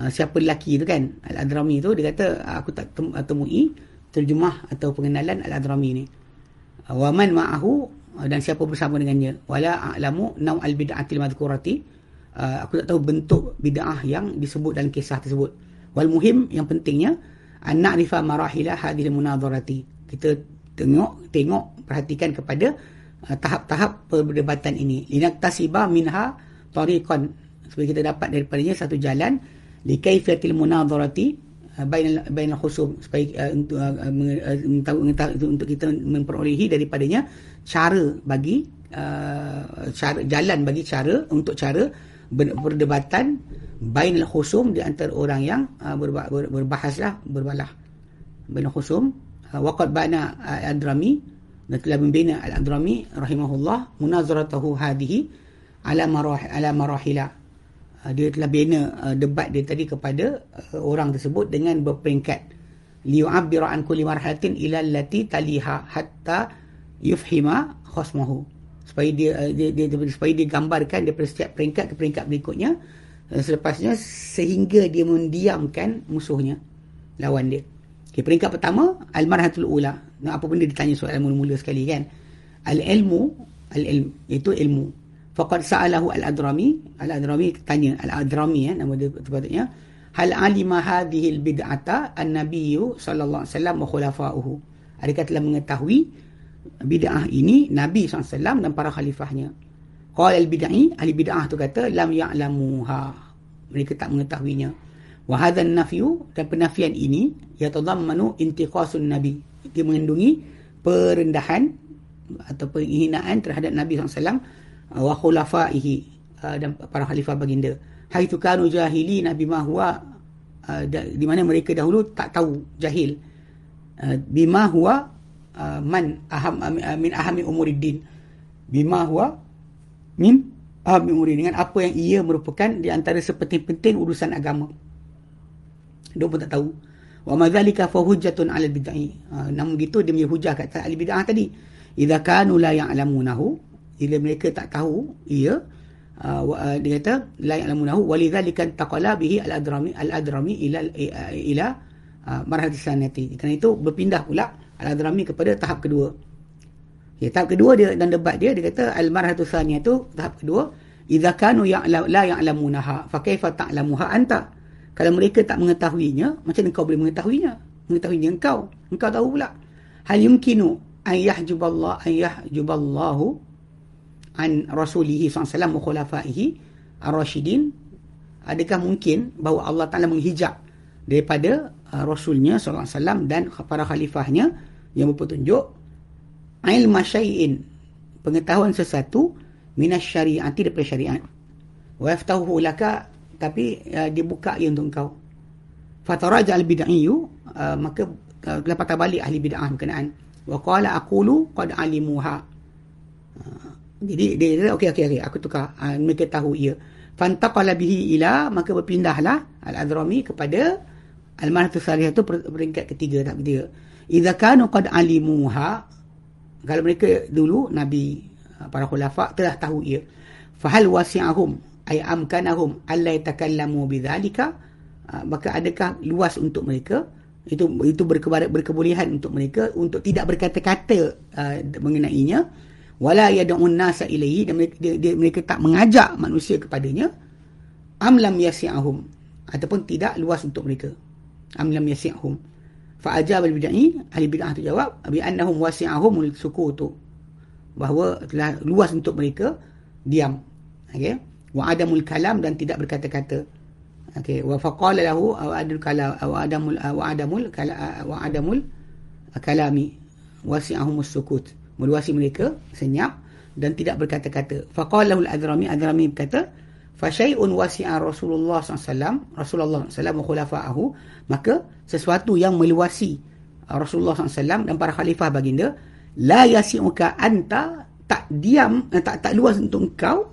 uh, siapa lelaki tu kan Al-Adrami tu dia kata aku tak tem, temui terjemah atau pengenalan Al-Adrami ni. Uh, wa man ma'ahu uh, dan siapa bersama dengannya wala a'lamu naw al-bid'atil madhkurati uh, aku tak tahu bentuk bid'ah yang disebut dalam kisah tersebut. Wal muhim yang pentingnya anak rifa marahilah hadil munadharati. Kita tengok tengok perhatikan kepada uh, tahap-tahap perdebatan ini. Linaktasiba minha tariqan. Supaya kita dapat daripadanya satu jalan. Li kaifiyatil munadharati uh, bainal bainal khusum. Supaya uh, untuk uh, mengetahui untuk kita memperolehi daripadanya cara bagi uh, cara jalan bagi cara untuk cara perdebatan bainal khusum di antara orang yang uh, berba, ber, berbahaslah berbalah. Bainal khusum uh, waqad bana al-adrami telah membina al-adrami rahimahullah munazaratahu hadhihi ala marah ala marahila. Uh, dia telah bina uh, debat dia tadi kepada uh, orang tersebut dengan berperingkat. Liyu'abbira an kulli marhalatin ila allati taliha hatta yufhima khasmahu. Supaya dia, uh, dia, dia, dia supaya dia gambarkan daripada setiap peringkat ke peringkat berikutnya uh, selepasnya sehingga dia mendiamkan musuhnya lawan dia. Okay, peringkat pertama al-marhatul ula apa benda ditanya soalan mula-mula sekali kan al-ilmu al-ilm itu ilmu faqad sa'alahu al-adrami al-adrami tanya al-adrami eh, nama dia sepatutnya hal alima hadhihi al-bid'ata an-nabiyyu sallallahu alaihi wasallam wa khulafa'uhu adakah telah mengetahui bid'ah ini Nabi SAW dan para khalifahnya. Qala al-bid'i, ahli bid'ah tu kata lam ya'lamuha. Mereka tak mengetahuinya. Wa hadha nafyu dan penafian ini yatadammanu intiqasun nabi. Dia mengandungi perendahan atau penghinaan terhadap Nabi SAW wa khulafaihi dan para khalifah baginda. Haitsu kanu jahili nabi ma huwa uh, di mana mereka dahulu tak tahu jahil bima huwa man aham min ahami umuriddin bima huwa min ahami umuriddin dengan apa yang ia merupakan di antara sepenting-penting urusan agama dia pun tak tahu. Wa madzalika fa hujjatun 'ala bid'ah uh, namun gitu dia punya hujah kata ahli bid'ah tadi. Idza kanu la ya'lamunahu bila mereka tak tahu ia uh, uh, dia kata la ya'lamunahu walidzalika taqala bihi al-adrami al-adrami ila ila uh, marhalah sanati kerana itu berpindah pula Al-Adrami kepada tahap kedua. Ya, tahap kedua dia dan debat dia dia kata al-marhatu tsaniyah tu tahap kedua idza kanu ya'lam la ya'lamunaha fa kaifa ta'lamuha anta kalau mereka tak mengetahuinya macam mana kau boleh mengetahuinya? Mengetahuinya engkau. Engkau tahu pula. Hal yumkinu an yahjuballah an yahjuballahu an rasulihi wa khulafaihi ar-rasyidin adakah mungkin bahawa Allah Taala menghijab daripada uh, rasulnya wasallam dan para khalifahnya yang berpetunjuk? Ilmu syai'in pengetahuan sesuatu minas syari'ati daripada syariat. Wa yaftahu laka tapi uh, dibuka ia untuk engkau. Fataraja al bid'iyyu uh, maka uh, patah balik ahli bid'ah berkenaan. Wa qala aqulu qad alimuha. Uh, jadi dia kata okey okey okey aku tukar. Uh, mereka tahu ia. Fantaqala bihi ila maka berpindahlah al adrami kepada al manatu salihah tu peringkat ketiga tak ketiga. Idza kanu qad alimuha kalau mereka dulu nabi para khulafa telah tahu ia. Fahal wasi'ahum ay amkanahum alla yatakallamu bidzalika maka adakah luas untuk mereka? Itu itu berkebolehan untuk mereka untuk tidak berkata-kata uh, mengenainya. Wala yad'un nasa ilaihi dan mereka, dia, dia, mereka tak mengajak manusia kepadanya. Am lam yasi'ahum ataupun tidak luas untuk mereka. Am lam yasi'ahum. Fa'ajab al-bid'i, ahli bid'ah tu jawab, bi annahum wasi'ahum sukutu. Bahawa telah luas untuk mereka diam. okey wa adamul kalam dan tidak berkata-kata. Okey wa faqala lahu wa adul kalam wa adamul wa adamul wa adamul kalami wasi'ahumus sukut. Meluasi mereka senyap dan tidak berkata-kata. Faqala al-adrami adrami berkata fa syai'un wasi'a Rasulullah SAW Rasulullah wa khulafa'ahu. Maka sesuatu yang meluasi Rasulullah SAW dan para khalifah baginda la yasi'uka anta tak diam eh, tak tak luas untuk engkau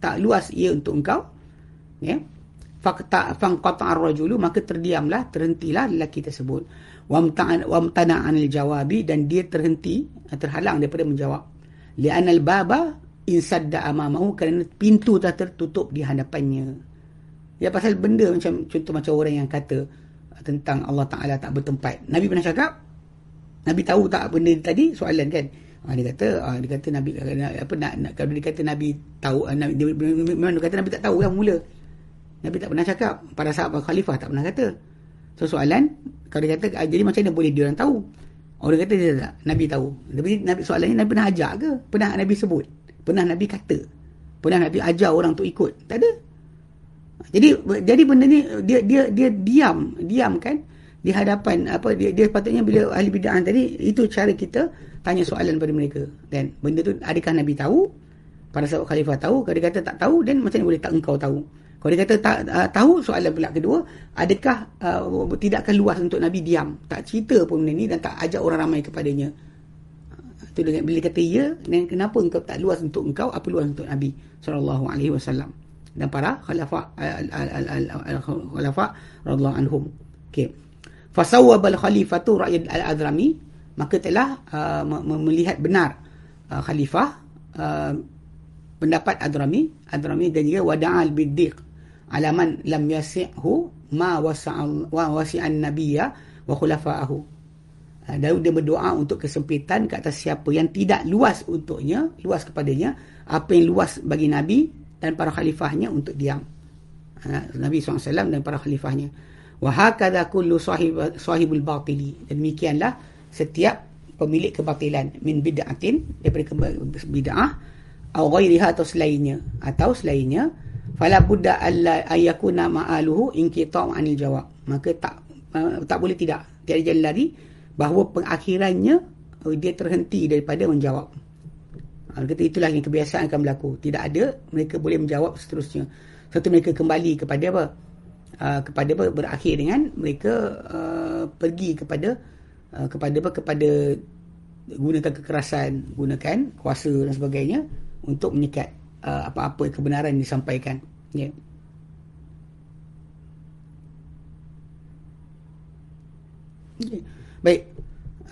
tak luas ia untuk engkau ya. Faqta fanqata ar-rajulu maka terdiamlah terhentilah lelaki tersebut. Wamtana 'anil jawabi dan dia terhenti terhalang daripada menjawab. Li'anal baba insadda amamahu kerana pintu dah tertutup di hadapannya. Ya pasal benda macam contoh macam orang yang kata tentang Allah Taala tak bertempat. Nabi pernah cakap nabi tahu tak benda tadi? Soalan kan Ha, dia kata ha, dia kata nabi apa nak, nak kalau dia kata nabi tahu ha, nabi dia, memang dia kata nabi tak tahu yang mula. Nabi tak pernah cakap. Para sahabat khalifah tak pernah kata. So soalan kalau dia kata jadi macam mana boleh dia orang tahu? Orang kata dia tak nabi tahu. Tapi nabi soalan ni nabi pernah ajak ke? Pernah nabi sebut? Pernah nabi kata? Pernah nabi ajar orang untuk ikut? Tak ada. Jadi jadi benda ni dia dia dia diam diam kan di hadapan apa dia, dia patutnya bila ahli bidah tadi itu cara kita tanya soalan pada mereka. Dan benda tu adakah nabi tahu? Para sahabat khalifah tahu kalau dia kata tak tahu dan macam mana boleh tak engkau tahu? Kalau dia kata tak uh, tahu soalan pula kedua adakah uh, tidakkah luas untuk nabi diam? Tak cerita pun benda ni dan tak ajak orang ramai kepadanya. Itu dengan bila kata ya dan kenapa engkau tak luas untuk engkau apa luas untuk nabi sallallahu alaihi wasallam? Dan para khalifah al-khulafa radhiyallahu anhum. Okey. Fasawwabal khalifatu rakyat al-adrami maka telah uh, melihat benar uh, khalifah uh, pendapat Adrami. Adrami dan juga wada'al biddiq alaman lam yasi'hu ma wasa'an wa wasi'an nabiyya wa khulafa'ahu. Uh, Daud dia berdoa untuk kesempitan ke atas siapa yang tidak luas untuknya luas kepadanya apa yang luas bagi Nabi dan para khalifahnya untuk diam. Uh, Nabi SAW dan para khalifahnya. Wa hakadha kullu sahib sahibul batili. Demikianlah setiap pemilik kebatilan min bid'atin daripada bid'ah atau ghairiha atau selainnya atau selainnya fala budda alla ayakuna ma'aluhu inqita' anil jawab. Maka tak uh, tak boleh tidak. Tiada jalan lari bahawa pengakhirannya uh, dia terhenti daripada menjawab. Uh, kata itulah yang kebiasaan akan berlaku. Tidak ada mereka boleh menjawab seterusnya. Satu mereka kembali kepada apa? Uh, kepada apa? Berakhir dengan mereka uh, pergi kepada Uh, kepada apa kepada gunakan kekerasan gunakan kuasa dan sebagainya untuk menyekat uh, apa-apa kebenaran yang disampaikan. Ya. Yeah. baik.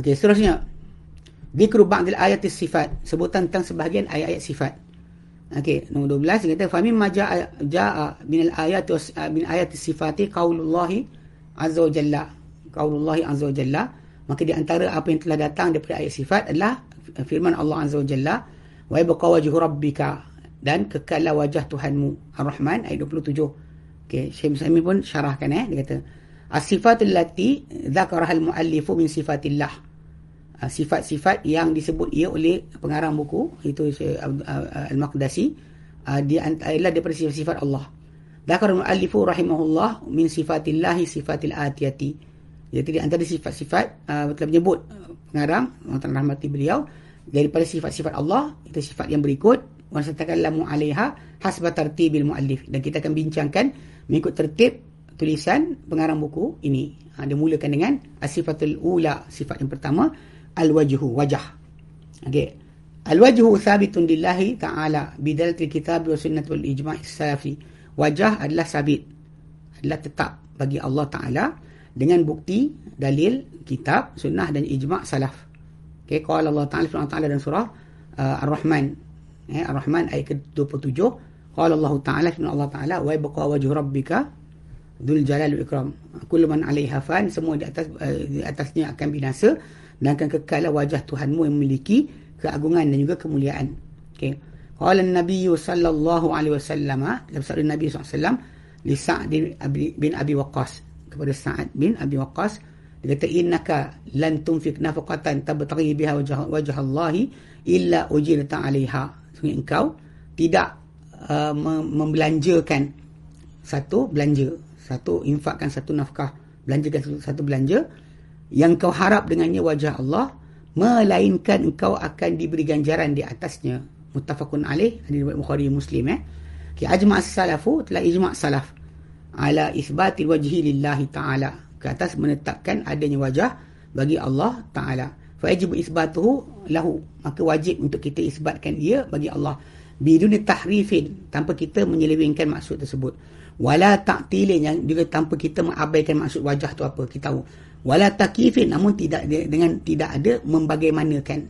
Okey seterusnya. Zikru ba'dil ayat sifat sebutan tentang sebahagian ayat-ayat sifat. Okey nombor 12 dia kata fa mimma jaa jaa min al ayat min ayat sifati qaulullahi azza wa jalla. Qaulullahi azza wa jalla maka di antara apa yang telah datang daripada ayat sifat adalah firman Allah Azza wa Jalla wa yabqa wajhu rabbika dan kekallah wajah Tuhanmu. Ar-Rahman ayat 27 okey Syekh Musaimin pun syarahkan eh. Dia kata as-sifatul lati dzakaraha al-muallifu min sifatillah. Ah, sifat-sifat yang disebut ia oleh pengarang buku itu Syekh Al-Maqdasi ah, dia adalah daripada sifat-sifat Allah. Dzakara al-muallifu rahimahullah min sifatillah sifatil atiyati jadi antara sifat-sifat uh, telah menyebut pengarang Allah Taala rahmati beliau daripada sifat-sifat Allah itu sifat yang berikut wa satakallamu 'alaiha hasba tartibil muallif dan kita akan bincangkan mengikut tertib tulisan pengarang buku ini. Ha, dia mulakan dengan asifatul ula sifat yang pertama al-wajhu wajah. Okey. Al-wajhu sabitun lillahi ta'ala bidalatil kitab wa sunnah wal ijma' salafi. Wajah adalah sabit. Adalah tetap bagi Allah Ta'ala dengan bukti dalil kitab sunnah dan ijma' salaf. Okey qala Allah taala firman taala dan surah uh, ar-rahman. Eh ar-rahman ayat ke-27. Qala Allah taala firman Allah taala wa yabqa wajhu rabbika dzul jalal wal ikram. Kullu man 'alaiha fan semua di atas uh, di atasnya akan binasa dan akan kekal wajah Tuhanmu yang memiliki keagungan dan juga kemuliaan. Okey qala an-nabiy sallallahu alaihi wasallam dalam sabda Nabi sallallahu alaihi wasallam li Sa'd bin Abi Waqqas kepada Sa'ad bin Abi Waqqas. Dia kata innaka lan tunfik nafaqatan tabtaghi biha wajh wajh Allah illa ujirta 'alaiha. Sungguh engkau tidak uh, membelanjakan satu belanja satu infakkan satu nafkah belanjakan satu, satu belanja yang kau harap dengannya wajah Allah melainkan engkau akan diberi ganjaran di atasnya. Muttafaqun alaih. Hadis Bukhari Muslim eh. Ki ajma' as-salafu telah ijma' salaf ala isbatil wajhi lillahi ta'ala. Ke atas menetapkan adanya wajah bagi Allah Ta'ala. Fa yajibu isbatuhu lahu. Maka wajib untuk kita isbatkan dia bagi Allah. Bidun tahrifin. Tanpa kita menyelewengkan maksud tersebut. Wala ta'tilin. Yang juga tanpa kita mengabaikan maksud wajah tu apa kita tahu. Wala takifin. Namun tidak dengan tidak ada membagaimanakan.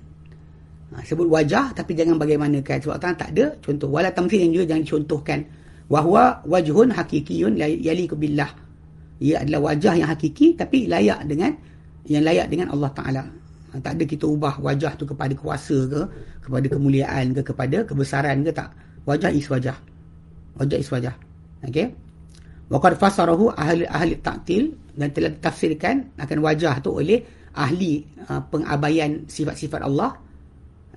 Ha, sebut wajah tapi jangan bagaimanakan. Sebab tak ada contoh. Wala tamthil yang juga jangan dicontohkan wahwa wajhun hakikiyun yaliku billah ia adalah wajah yang hakiki tapi layak dengan yang layak dengan Allah Taala ha, tak ada kita ubah wajah tu kepada kuasa ke kepada kemuliaan ke kepada kebesaran ke tak wajah is wajah wajah is wajah Okey. Waqad fasarahu ahli ahli ta'til dan telah ditafsirkan akan wajah tu oleh ahli uh, pengabaian sifat-sifat Allah.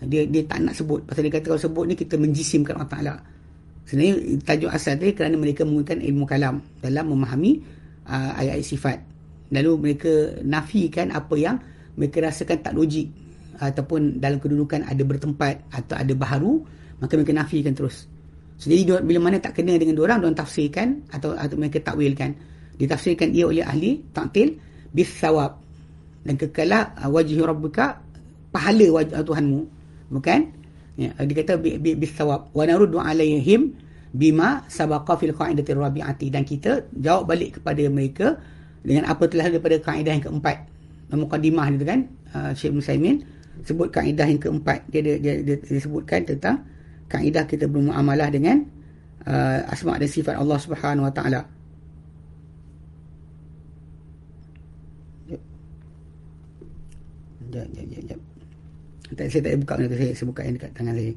Dia dia tak nak sebut pasal dia kata kalau sebut ni kita menjisimkan Allah Taala. Sebenarnya tajuk asal dia kerana mereka menggunakan ilmu kalam dalam memahami uh, ayat-ayat sifat. Lalu mereka nafikan apa yang mereka rasakan tak logik ataupun dalam kedudukan ada bertempat atau ada baharu maka mereka nafikan terus. Jadi bila mana tak kena dengan dua orang, diorang tafsirkan atau atau mereka takwilkan. Ditafsirkan ia oleh ahli ta'til bis sawab. Dan kekala uh, wajhi rabbuka pahala wajah Tuhanmu. Bukan? Ya, dia kata bis sawab. Wa naruddu alaihim bima sabaqa fil qa'idatir rabi'ati dan kita jawab balik kepada mereka dengan apa telah daripada kaedah yang keempat. Mukadimah itu kan uh, Syekh Musaimin sebut kaedah yang keempat dia dia, dia, dia, dia sebutkan tentang kaedah kita bermuamalah dengan uh, asma dan sifat Allah Subhanahu Wa Taala. Jap, jap, jap, jap. Tak, saya tak buka saya, saya buka yang dekat tangan saya.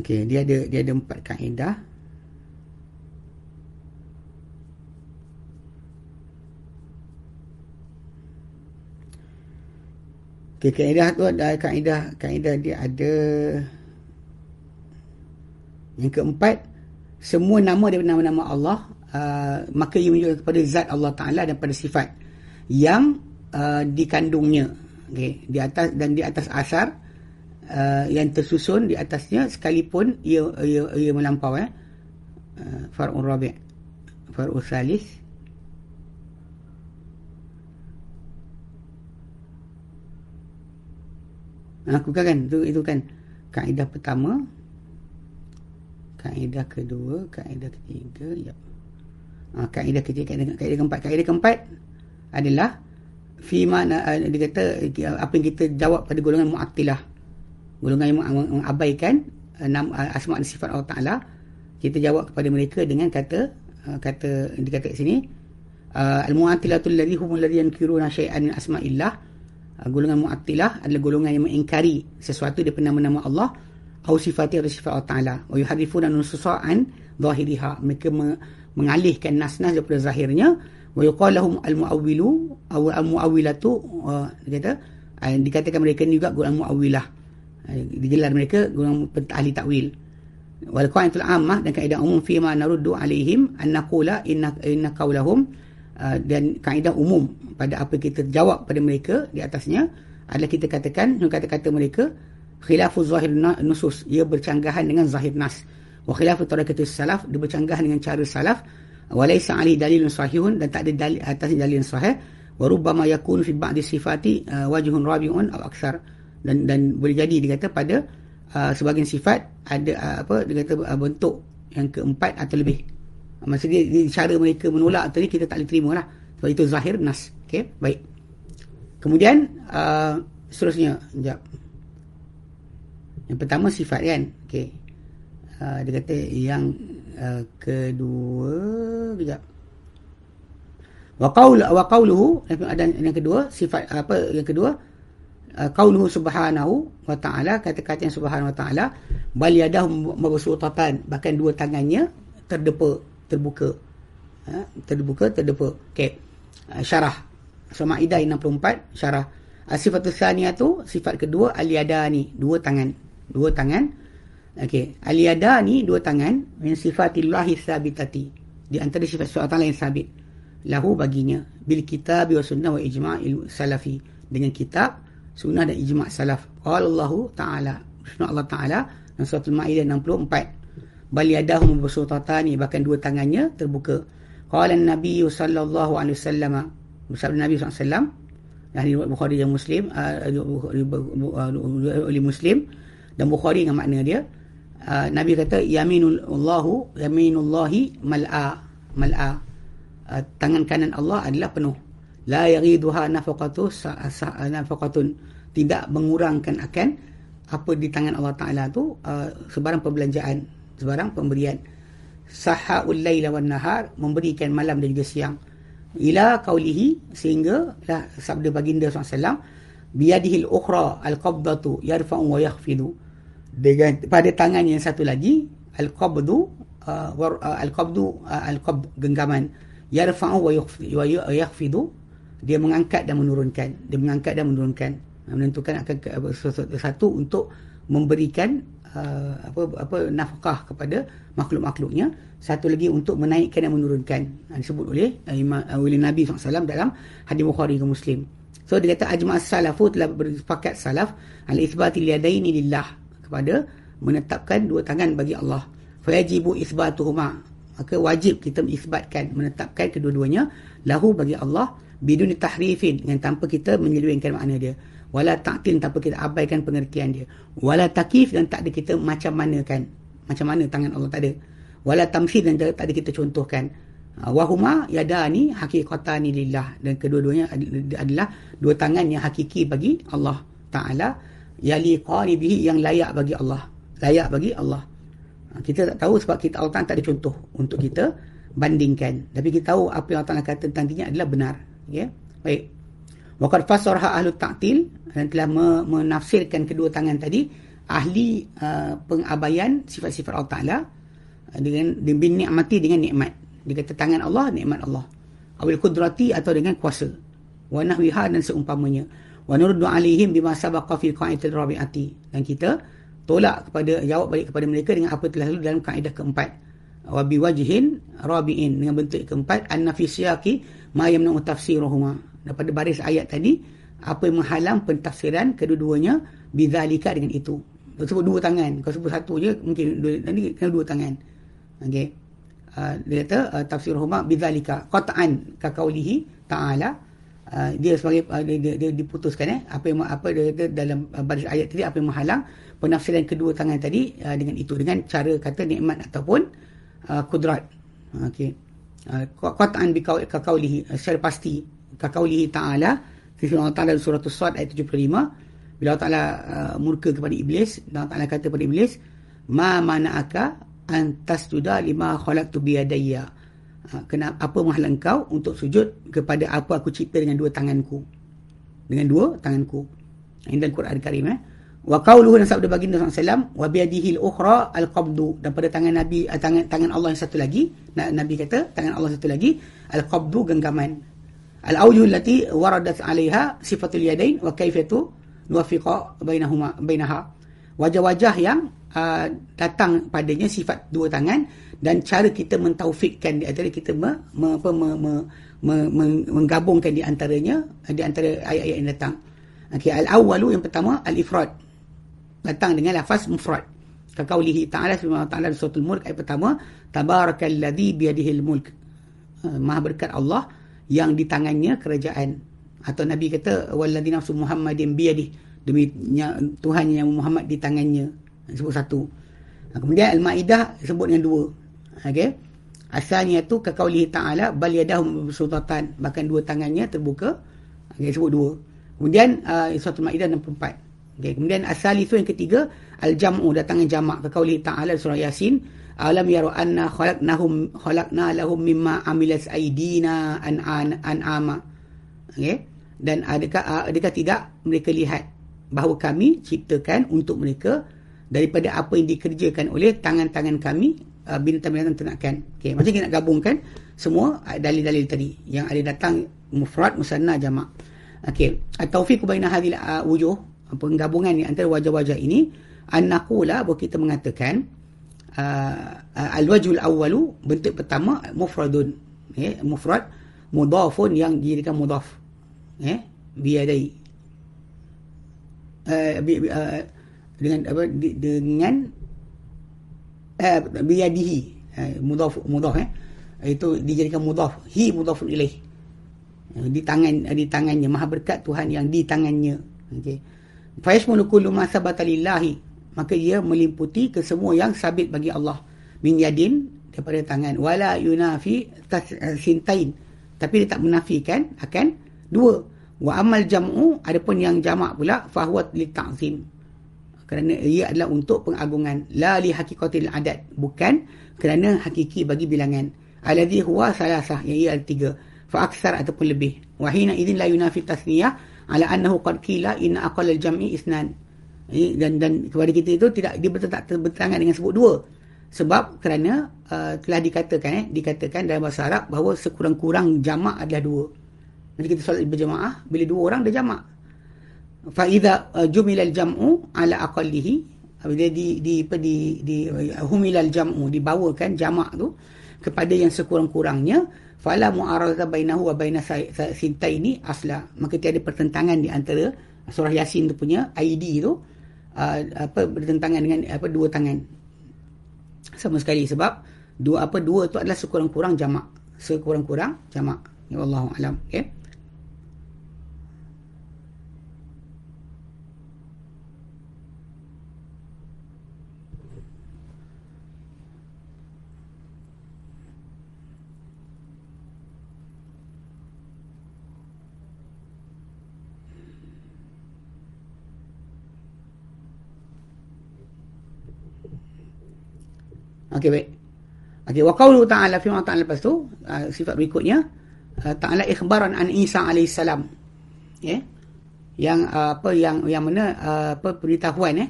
Okey, dia ada dia ada empat kaedah. Okey, kaedah tu ada kaedah kaedah dia ada yang keempat, semua nama daripada nama-nama Allah, uh, maka ia menunjukkan kepada zat Allah Ta'ala dan pada sifat yang uh, dikandungnya. Okay. Di atas dan di atas asar uh, yang tersusun di atasnya sekalipun ia ia, ia melampau eh. Uh, Far'un Rabi' Far'un Salis Aku kan itu itu kan kaedah pertama kaedah kedua, kaedah ketiga, ya. Ha, kaedah ketiga, kaedah, kaedah keempat. Kaedah keempat adalah fi mana uh, dia kata apa yang kita jawab pada golongan mu'attilah. Golongan yang mengabaikan uh, nam, uh, asma' dan sifat Allah Ta'ala. Kita jawab kepada mereka dengan kata uh, kata dia kata sini uh, al-mu'attilatul ladhi humul ladhi yankiruna syai'an min asma'illah. Uh, golongan mu'attilah adalah golongan yang mengingkari sesuatu daripada nama-nama Allah au sifati atau sifat Allah Ta'ala wa yuharifuna nususa'an zahiriha mereka mengalihkan nas-nas daripada zahirnya wa yuqalahum al-mu'awwilu aw al-mu'awwilatu uh, kata uh, dikatakan mereka ni juga golongan mu'awwilah. Uh, digelar mereka golongan ahli takwil wal qa'idatul ammah dan kaedah umum fi ma naruddu alaihim an naqula inna inna qaulahum uh, dan kaedah umum pada apa kita jawab pada mereka di atasnya adalah kita katakan kata-kata mereka khilafu zahir nusus. Ia bercanggahan dengan zahir nas. Wa khilafu tariqati salaf dia bercanggahan dengan cara salaf walaysa ali dalilun sahihun dan tak ada dalil atas dalil sahih. Wa rubbama yakun fi ba'di sifati uh, wajhun rabi'un aw aksar. Dan dan boleh jadi dia kata pada uh, sebahagian sifat ada uh, apa dia kata uh, bentuk yang keempat atau lebih. Maksudnya cara mereka menolak tadi kita tak boleh terima lah. Sebab itu zahir nas. Okey baik. Kemudian uh, seterusnya jap yang pertama sifat kan. Okey. Uh, dia kata yang uh, kedua kejap. Wa qaul wa qauluhu dan yang kedua sifat apa yang kedua? Uh, qauluhu subhanahu wa ta'ala kata-kata yang subhanahu wa ta'ala bal yadahu mabsutatan bahkan dua tangannya terdepa terbuka. Ha, terbuka terdepa. Okey. Syarah. Surah maidah 64 syarah. Sifat tsaniyah tu sifat kedua al yadani dua tangan. Dua tangan Okey, al-yada ni dua tangan min sifatillahi sabitati. Di antara sifat Allah yang sabit. Lahu baginya bil kitab wa sunnah wa ijma'il salafi dengan kitab, sunnah dan ijma' salaf. Qala Allah Taala, sunnah Allah Taala dalam surah Al-Maidah 64. Bal yadahu mabsutatani bahkan dua tangannya terbuka. Qala an-nabiy sallallahu alaihi wasallam bersabda Nabi sallallahu alaihi wasallam yang riwayat Bukhari dan Muslim oleh Muslim dan Bukhari dengan makna dia uh, Nabi kata yaminullahu yaminullahi mal'a. Mal'a. Uh, tangan kanan Allah adalah penuh. La yaghiduha nafaqatu nafaqatun. Tidak mengurangkan akan apa di tangan Allah Taala tu uh, sebarang perbelanjaan sebarang pemberian. Sahaul laila wan nahar memberikan malam dan juga siang. Ila qaulihi sehingga lah, sabda baginda SAW biyadihil ukhra al-qabdatu yarfa'u wa yakhfidu dengan pada tangan yang satu lagi al-qabdu uh, uh, al-qabdu uh, al-qabd genggaman. Yarfa'u wa yakhfidu. Dia mengangkat dan menurunkan. Dia mengangkat dan menurunkan. Menentukan akan satu untuk memberikan uh, apa apa nafkah kepada makhluk-makhluknya. Satu lagi untuk menaikkan dan menurunkan. Disebut oleh uh, oleh Nabi SAW dalam hadis Bukhari ke Muslim. So dia kata ajma' salafu telah bersepakat salaf al-ithbati liyadaini lillah kepada menetapkan dua tangan bagi Allah. Fayajibu isbatuhuma. Maka wajib kita mengisbatkan, menetapkan kedua-duanya lahu bagi Allah biduni tahrifin dengan tanpa kita menyelewengkan makna dia. Wala ta'til tanpa kita abaikan pengertian dia. Wala takif dan tak ada kita macam mana kan. Macam mana tangan Allah tak ada. Wala tamsil dan tak ada kita contohkan. Ah, wahuma yadani hakikatani lillah dan kedua-duanya adalah dua tangan yang hakiki bagi Allah Taala yaliqani bihi yang layak bagi Allah. Layak bagi Allah. Ha, kita tak tahu sebab kita Allah tak ada contoh untuk kita bandingkan. Tapi kita tahu apa yang Allah kata tentang dia adalah benar. Ya? Baik. Waqad fasarha ahli ta'til dan telah menafsirkan kedua tangan tadi ahli uh, pengabaian sifat-sifat Allah Taala uh, dengan bin nikmati dengan nikmat. Dia kata tangan Allah nikmat Allah. Awil kudrati atau dengan kuasa. Wa nahwiha dan seumpamanya wa nurdu alaihim bima sabaqa fi qaidatil rabi'ati. Dan kita tolak kepada jawab balik kepada mereka dengan apa telah lalu dalam kaedah keempat. Wa biwajhin rabi'in. Dengan bentuk keempat an-nafisiyaki ma yamnu tafsiruhuma. Daripada baris ayat tadi apa yang menghalang pentafsiran kedua-duanya bidzalika dengan itu. Sebut dua tangan. Kalau sebut satu je mungkin dua, nanti kena dua tangan. Okey. Uh, dia kata uh, tafsiruhuma bidzalika qat'an ka ta'ala uh, dia sebagai uh, dia, dia, dia diputuskan eh. Apa yang apa dia kata dalam uh, baris ayat tadi apa yang menghalang penafsiran kedua tangan tadi uh, dengan itu dengan cara kata nikmat ataupun uh, kudrat. Okey. Uh, qatan bi qaulihi uh, secara pasti qaulihi taala firman Allah Taala surah As-Sad ayat 75 bila Allah Taala uh, murka kepada iblis dan Allah Taala kata kepada iblis ma mana'aka antasjuda lima khalaqtu bi yadayya kenapa apa menghalang engkau untuk sujud kepada apa aku cipta dengan dua tanganku. Dengan dua tanganku. Ini dalam Quran Karim eh. Wa qauluhu dan sabda baginda sallallahu wa biyadihi al-ukhra al-qabdu. Dan pada tangan nabi eh, tangan tangan Allah yang satu lagi nabi kata tangan Allah satu lagi al-qabdu genggaman. Al-awjuh allati waradat 'alaiha sifatul yadain wa kaifatu nuwaffiqa bainahuma bainaha. Wajah-wajah yang uh, datang padanya sifat dua tangan dan cara kita mentaufikkan di antara kita me, me, apa, me, me, me, me, menggabungkan di antaranya di antara ayat-ayat yang datang. Okey, al-awwalu yang pertama al-ifrad. Datang dengan lafaz mufrad. Kaqaulihi ta'ala subhanahu wa ta'ala surah al-mulk ayat pertama, tabarakalladzi biyadihi al-mulk. Uh, maha berkat Allah yang di tangannya kerajaan. Atau Nabi kata walladzi nafsu Muhammadin biyadihi demi Tuhan yang Muhammad di tangannya. Sebut satu. Kemudian Al-Maidah sebut dengan dua. Okey. Asalnya tu kaqaulihi ta'ala bal yadahu sultatan bahkan dua tangannya terbuka. Okey sebut dua. Kemudian uh, surah Al-Maidah 64. Okey, kemudian asal itu yang ketiga al-jam'u datangan jamak kaqaulihi ta'ala surah Yasin alam yaru anna khalaqnahum khalaqna lahum mimma amilas aydina an an an'ama. Okey. Dan adakah uh, adakah tidak mereka lihat bahawa kami ciptakan untuk mereka daripada apa yang dikerjakan oleh tangan-tangan kami Uh, binatang-binatang ternakan. Okey, macam kita nak gabungkan semua dalil-dalil tadi yang ada datang mufrad, musanna, jamak. Okey, at-tawfiq baina hadhihi uh, wujuh penggabungan di antara wajah-wajah ini an-naqula bahawa kita mengatakan uh, uh, al-wajhul awwalu bentuk pertama mufradun ya mufrad mudafun yang dijadikan mudaf ya biadai uh, bi, uh, dengan apa di, dengan uh, biadihi uh, mudaf mudaf eh itu dijadikan mudaf hi mudafun ilaih. Di tangan di tangannya. Maha berkat Tuhan yang di tangannya. Okey. Fa yashmulu kullu ma sabata lillahi. Maka ia meliputi ke semua yang sabit bagi Allah. Min yadin daripada tangan. Wala yunafi sintain. Tapi dia tak menafikan akan dua. Wa amal jam'u adapun yang jamak pula fahuwa li ta'zim kerana ia adalah untuk pengagungan. La li haqiqatil adat. Bukan kerana hakiki bagi bilangan. Alladhi huwa salasah. Yang ia tiga. Fa aksar ataupun lebih. Wa hina idzin la yunafi tasniyah. Ala annahu qad qila inna aqall al jam'i isnan dan dan kepada kita itu tidak dia betul tak bertentangan dengan sebut dua. Sebab kerana uh, telah dikatakan eh dikatakan dalam bahasa Arab bahawa sekurang-kurang jamak adalah dua. Jadi kita solat berjemaah bila dua orang dah jamak fa idza uh, jumila al jam'u ala aqallihi. Bila di di di di uh, humila al jam'u dibawakan jamak tu kepada yang sekurang-kurangnya fala mu'arada bainahu wa baina sintaini asla. Maka tiada pertentangan di antara surah yasin tu punya ID tu uh, apa bertentangan dengan apa dua tangan. Sama sekali sebab dua apa dua tu adalah sekurang-kurang jamak. Sekurang-kurang jamak. Ya Allah alam. Okey Okey baik. Okey wa qaulu ta'ala fi ta'ala lepas tu uh, sifat berikutnya uh, ta'ala ikhbaran an Isa alaihi salam. Yeah? Yang uh, apa yang yang mana uh, apa pemberitahuan eh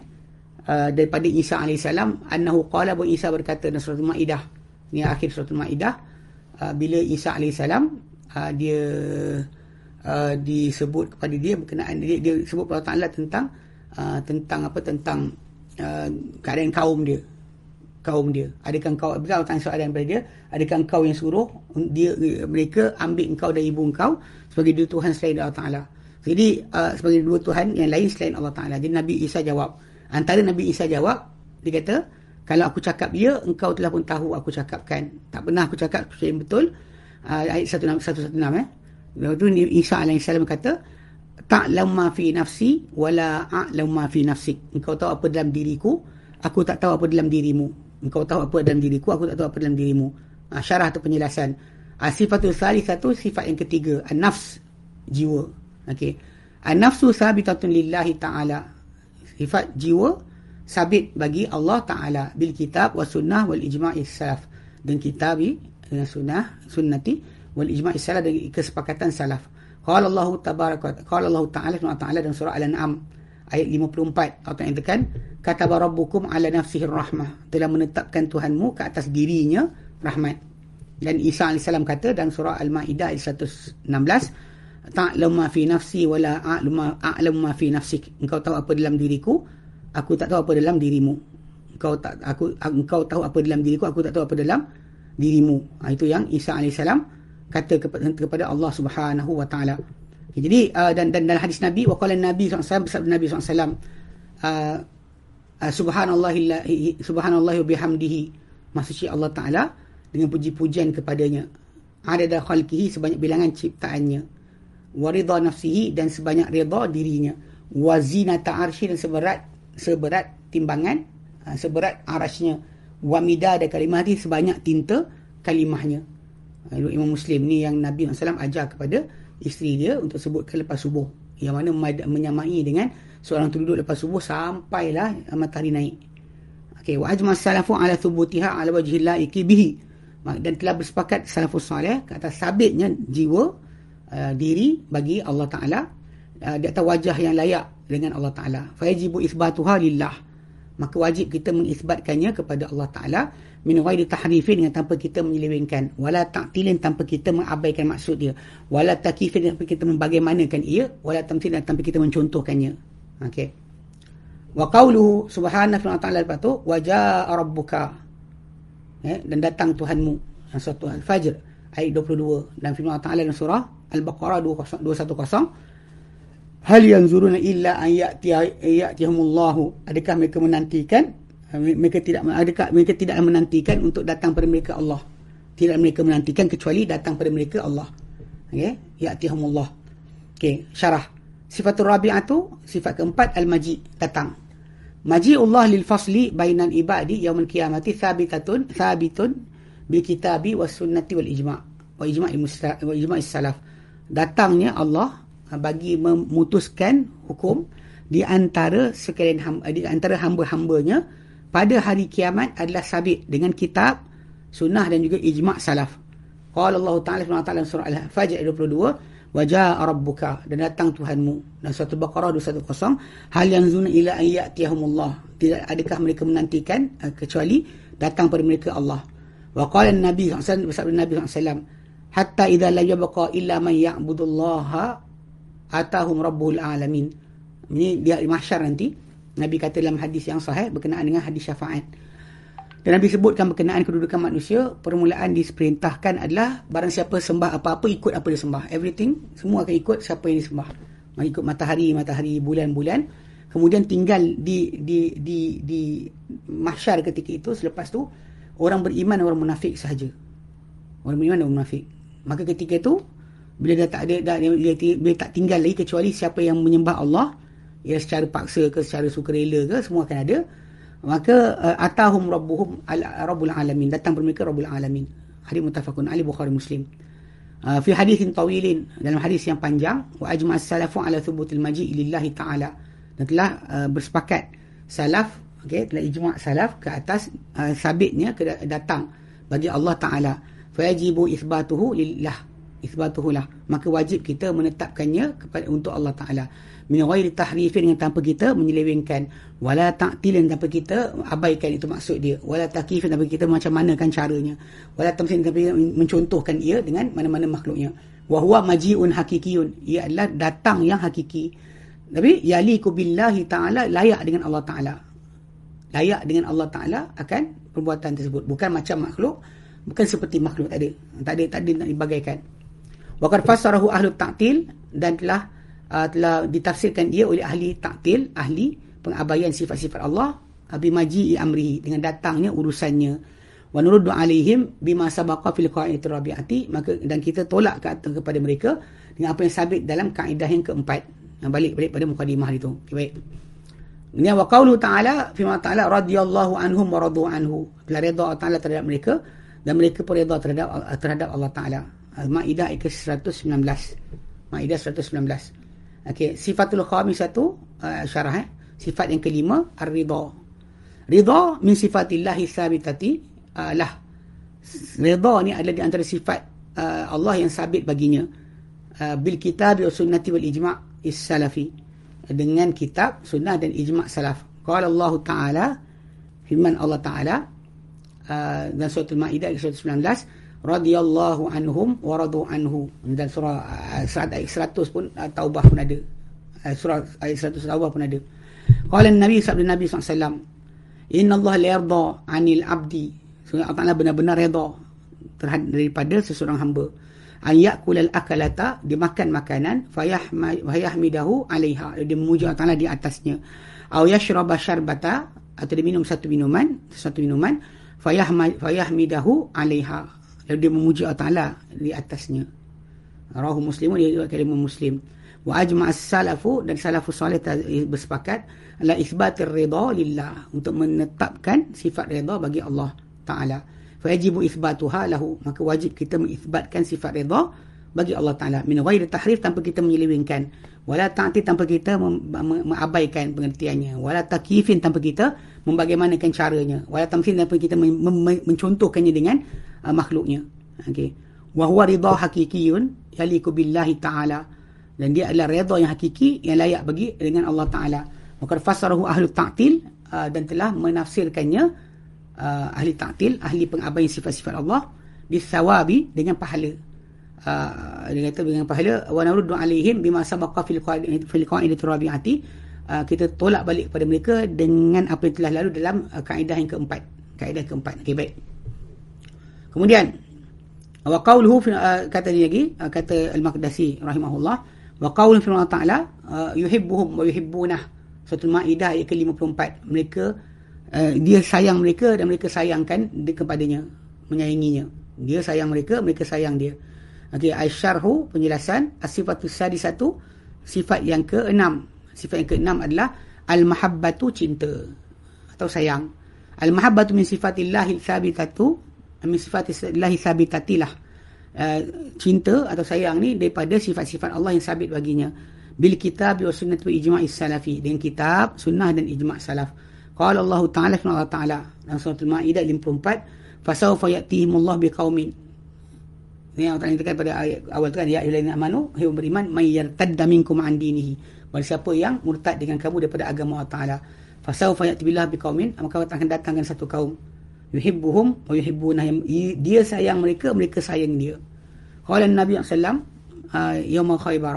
uh, daripada Isa alaihi salam annahu qala bu Isa berkata dalam surah Maidah. Ini akhir surah Maidah uh, bila Isa alaihi salam uh, dia uh, disebut kepada dia berkenaan dia, dia sebut Allah tentang uh, tentang apa tentang uh, keadaan kaum dia kaum dia. Adakah kau bila tanya soalan kepada dia adakah kau yang suruh dia mereka ambil engkau dari ibu engkau sebagai dua Tuhan selain Allah Ta'ala? Jadi uh, sebagai dua Tuhan yang lain selain Allah Ta'ala. Jadi Nabi Isa jawab. Antara Nabi Isa jawab dia kata kalau aku cakap ya engkau telah pun tahu aku cakapkan. Tak pernah aku cakap sesuatu yang betul. Uh, ayat 116 eh. Lepas tu Isa AS kata ta'lam ma fi nafsi wala a'lam ma fi nafsik. Engkau tahu apa dalam diriku aku tak tahu apa dalam dirimu engkau tahu apa dalam diriku aku tak tahu apa dalam dirimu. Ha, syarah atau penjelasan. Ha, sifatul salih satu sifat yang ketiga. An-nafs jiwa. Okey. An-nafsu sabitatun lillahi ta'ala. Sifat jiwa sabit bagi Allah Ta'ala. Bil kitab wa sunnah wal ijma'i salaf. Dan kitabi dan sunnah sunnati wal ijma'i salaf dan kesepakatan salaf. Qala Allah tabaraka qala Allah Ta'ala Ta'ala dalam surah Al-An'am ayat 54 Allah nyatakan kata rabbukum ala nafsihi rahmah. Telah menetapkan Tuhanmu ke atas dirinya rahmat. Dan Isa AS kata dalam surah Al-Ma'idah ayat 116 ta'lamu ma fi nafsi wala a'lamu ma fi nafsik. Engkau tahu apa dalam diriku? Aku tak tahu apa dalam dirimu. Engkau tak aku engkau tahu apa dalam diriku aku tak tahu apa dalam dirimu. Ha, itu yang Isa AS kata kepada Allah Subhanahu wa taala jadi uh, dan, dan dalam hadis Nabi waqala Nabi SAW bersabda Nabi SAW uh, uh, subhanallah bihamdihi. Maksudnya Allah Taala dengan puji-pujian kepadanya. Ada dah khalqihi sebanyak bilangan ciptaannya. Wa ridha nafsihi dan sebanyak ridha dirinya. Wa zinata arsy dan seberat seberat timbangan uh, seberat arasnya. Wa midada kalimati sebanyak tinta kalimahnya. Uh, Imam Muslim ni yang Nabi SAW ajar kepada isteri dia untuk sebutkan lepas subuh. Yang mana menyamai dengan seorang tu duduk lepas subuh sampailah matahari naik. Okey wa ajma salafu ala thubutiha ala wajhi laiki bihi dan telah bersepakat salafus salih ke atas sabitnya jiwa uh, diri bagi Allah taala uh, di atas wajah yang layak dengan Allah taala. Fa yajibu isbatuha lillah. Maka wajib kita mengisbatkannya kepada Allah taala min ghairi tahrifin dengan tanpa kita menyelewengkan. Wala ta'tilin tanpa kita mengabaikan maksud dia. Wala takifin tanpa kita membagaimanakan ia. Wala tamthil tanpa kita mencontohkannya. Okey. Wa qawluhu subhanahu wa ta'ala lepas tu wa jaa rabbuka. Eh, dan datang Tuhanmu. Surah al-fajr ayat 22 dan firman Allah dalam surah al-baqarah 210 hal yanzuruna illa an ya'ti ya'tihumullahu adakah mereka menantikan mereka tidak adakah mereka tidak menantikan untuk datang pada mereka Allah? Tidak mereka menantikan kecuali datang pada mereka Allah. Okey? Ya'tihumullah. Okey syarah. Sifatul rabi'atu, sifat keempat al-maji, datang. Maji'ullah lil fasli bainal ibadi yaumil qiyamati thabitatun thabitun bil kitabi was sunnati wal ijma' wa ijma' wa ijma' salaf. Datangnya Allah bagi memutuskan hukum di antara sekalian di antara hamba-hambanya pada hari kiamat adalah sabit dengan kitab, sunnah dan juga ijma' salaf. Qala Allah Ta'ala surah Al-Fajr 22 wajah rabbuka dan datang Tuhanmu. Dan satu Baqarah 210 hal yang zuna ila ayyatihumullah tidak adakah mereka menantikan uh, kecuali datang pada mereka Allah. Wa qala nabi sallallahu alaihi nabi hatta idza la yabqa illa man ya'budullaha atahum rabbul alamin. Ini dia di mahsyar nanti nabi kata dalam hadis yang sahih berkenaan dengan hadis syafaat dan Nabi sebutkan berkenaan kedudukan manusia, permulaan diperintahkan adalah barang siapa sembah apa-apa ikut apa dia sembah. Everything semua akan ikut siapa yang disembah. Ikut matahari, matahari, bulan-bulan. Kemudian tinggal di di di di mahsyar ketika itu selepas tu orang beriman orang munafik sahaja. Orang beriman orang munafik. Maka ketika itu bila dah tak ada dah, dia, dia, dia, dia tak tinggal lagi kecuali siapa yang menyembah Allah ya secara paksa ke secara sukarela ke semua akan ada. Maka uh, atahum rabbuhum al rabbul alamin. Datang mereka rabbul alamin. Hadis muttafaqun ali bukhari muslim. Uh, fi hadithin tawilin. Dalam hadis yang panjang wa ajma as-salafu ala thubutil maji lillahi taala. Dan telah uh, bersepakat salaf okey telah ijma' salaf ke atas uh, sabitnya ke datang bagi Allah taala. Fa yajibu itsbatuhu lillah. Itsbatuhu lah. Maka wajib kita menetapkannya kepada untuk Allah taala min ghairi tahrifin dengan tanpa kita menyelewengkan. Wala ta'tilin tanpa kita abaikan itu maksud dia. Wala takifin tanpa kita macam manakan caranya. Wala tamsin tanpa kita mencontohkan ia dengan mana-mana makhluknya. Wa huwa maji'un hakikiyun. Ia adalah datang yang hakiki. Tapi yaliku billahi ta'ala layak dengan Allah ta'ala. Layak dengan Allah ta'ala akan perbuatan tersebut. Bukan macam makhluk bukan seperti makhluk tadi tak ada tak ada nak dibagaikan. Wa qad fasarahu ahlu ta'til dan telah uh, telah ditafsirkan dia oleh ahli taktil, ahli pengabaian sifat-sifat Allah abi maji'i amrihi dengan datangnya urusannya. Wa nuruddu alaihim bima sabaqa fil qa'idati rabi'ati. Maka dan kita tolak ke atas kepada mereka dengan apa yang sabit dalam kaedah yang keempat. Yang balik balik pada mukadimah itu. Okay, baik. Ini wa qaulu ta'ala fi ma ta'ala radhiyallahu anhum wa radu anhu. Telah redha Allah Ta'ala terhadap mereka dan mereka pun redha terhadap terhadap Allah Ta'ala. Al-Ma'idah ayat 119 Ma'idah 119 Okey, sifatul khamisatu uh, syarah eh. Sifat yang kelima ar-ridha. Ridha min sifatillahi sabitati uh, lah. Ridha ni adalah di antara sifat uh, Allah yang sabit baginya. Uh, bil kitab wa sunnati wal ijma' is-salafi. Dengan kitab, sunnah dan ijma' salaf. Qala Allah Ta'ala firman Allah Ta'ala uh, dalam surah Al-Maidah ayat 119 radhiyallahu anhum wa radu anhu. Dan surah uh, surat ayat 100 pun uh, taubah pun ada. Uh, surah ayat 100 taubah pun ada. Qala nabi sallallahu nabi sallallahu inna allah la yarda 'anil 'abdi. So Allah benar-benar redha terhadap daripada seseorang hamba. An ya'kul al-akalata dia makan makanan fayahmidahu 'alaiha. Dia memuji Allah di atasnya. Au yashraba syarbata atau dia minum satu minuman satu minuman fayahmidahu 'alaiha Lalu dia memuji Allah Ta'ala di atasnya. Rahu muslimun dia juga kalimah muslim. Wa ajma' salafu dan salafu salih bersepakat ala isbatir rida lillah untuk menetapkan sifat rida bagi Allah Ta'ala. Fa yajibu isbatuha lahu maka wajib kita mengisbatkan sifat rida bagi Allah Ta'ala min ghairi tahrif tanpa kita menyelewengkan wala ta'ti tanpa kita mengabaikan pengertiannya wala takifin tanpa kita membagaimanakan caranya wala tamsin tanpa kita mencontohkannya dengan uh, makhluknya. Okey. Wa huwa ridha hakikiyun yaliku billahi taala. Dan dia adalah redha yang hakiki yang layak bagi dengan Allah taala. Maka fasarahu ahli ta'til uh, dan telah menafsirkannya uh, ahli ta'til ahli pengabaian sifat-sifat Allah bisawabi dengan pahala. Uh, dia kata dengan pahala wa naruddu alaihim bima sabaqa fil fil qaid rabi'ati. Uh, kita tolak balik kepada mereka dengan apa yang telah lalu dalam uh, kaedah yang keempat. Kaedah keempat. Okey baik kemudian wa qawluhu uh, kata dia lagi uh, kata al-maqdisi rahimahullah wa qawluhu fi taala uh, yuhibbuhum wa yuhibbunah. Suratul maidah ayat ke-54. Mereka uh, dia sayang mereka dan mereka sayangkan dia kepadanya menyayanginya. Dia sayang mereka mereka sayang dia. Okey asyarhu penjelasan. As-sifatus sadisatu sifat yang keenam. Sifat yang keenam adalah al-mahabbatu cinta atau sayang. Al-mahabbatu min sifatillahi sabitatu min sifatillahi sabitatilah. Uh, cinta atau sayang ni daripada sifat-sifat Allah yang sabit baginya. Bil kitab wa sunnah wa ijma' salafi. Dengan kitab sunnah dan ijma' salaf. Qala Allah taala fi Allah taala dalam surah al-maidah 54 fasawfa ya'tihimullah biqaumin. Ini yang Allah katakan pada ayat awal tu kan ya ayyuhallazina amanu hay beriman may yartadda minkum an dinihi. Bagi siapa yang murtad dengan kamu daripada agama Allah Taala. Fasawfa ya'ti billah biqaumin. Maka akan datangkan satu kaum yuhibbuhum wa yuhibbuna dia sayang mereka mereka sayang dia. Qala nabi sallallahu alaihi wasallam khaybar.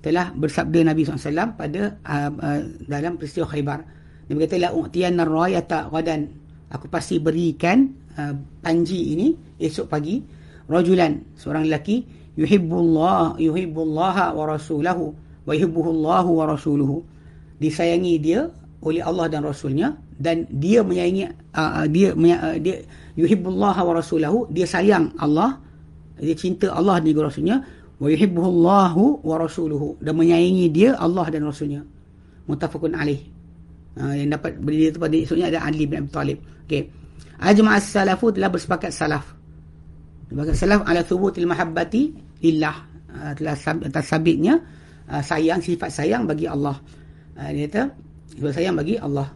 Telah bersabda nabi SAW pada uh, uh, dalam peristiwa khaybar. Dia berkata la u'tiyanna rayata ghadan. Aku pasti berikan uh, panji ini esok pagi. Rajulan seorang lelaki yuhibbullah yuhibbullah wa rasulahu wa yuhibbuhullah wa rasuluhu. Disayangi dia oleh Allah dan rasulnya dan dia menyayangi uh, dia uh, dia yuhibbullah wa rasulahu dia sayang Allah dia cinta Allah dan rasulnya wa yuhibbuhullah wa rasuluhu dan menyayangi dia Allah dan rasulnya muttafaqun alaih uh, yang dapat berdiri pada esoknya ada Ali bin Abi Talib okey ajma'as salafu telah bersepakat salaf Sebagai salaf ala thubutil mahabbati lillah. Uh, telah atas sabitnya uh, sayang, sifat sayang bagi Allah. Uh, dia kata, sifat sayang bagi Allah.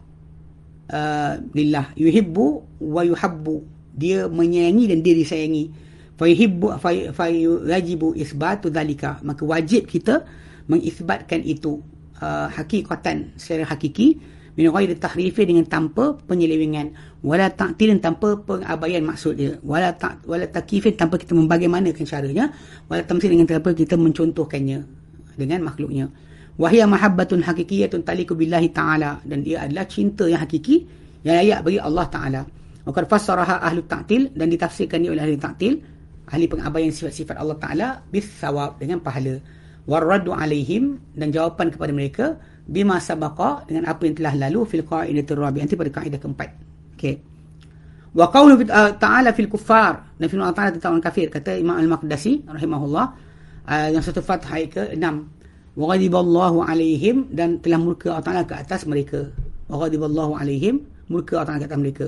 Uh, lillah. Yuhibbu wa yuhabbu. Dia menyayangi dan dia disayangi. Fayuhibbu fayurajibu isbatu dhalika. Maka wajib kita mengisbatkan itu. Uh, hakikatan secara hakiki min ghairi tahrifi dengan tanpa penyelewengan wala ta'tilin tanpa pengabaian maksud dia wala ta wala takifin tanpa kita membagaimanakan caranya wala tamsil dengan tanpa kita mencontohkannya dengan makhluknya wahia mahabbatun haqiqiyatun taliku billahi ta'ala. Dan dia adalah cinta yang hakiki yang layak bagi Allah Ta'ala. Wa qad fassaraha ahli ta'til dan ditafsirkan oleh ahli ta'til ahli pengabaian sifat-sifat Allah Ta'ala bis sawab dengan pahala. Warraddu alaihim dan jawapan kepada mereka bima sabaqa dengan apa yang telah lalu fil qaidatir rabi. Nanti pada kaedah keempat. Okey. Wa qawlu uh, ta'ala fil kuffar. Dan Allah Ta'ala tentang orang kafir. Kata Imam Al-Maqdisi rahimahullah uh, yang satu fath ayat ke-6 wa ghadiballahu alaihim dan telah murka Allah Ta'ala ke atas mereka. Wa ghadiballahu alaihim murka Allah Ta'ala ke atas mereka.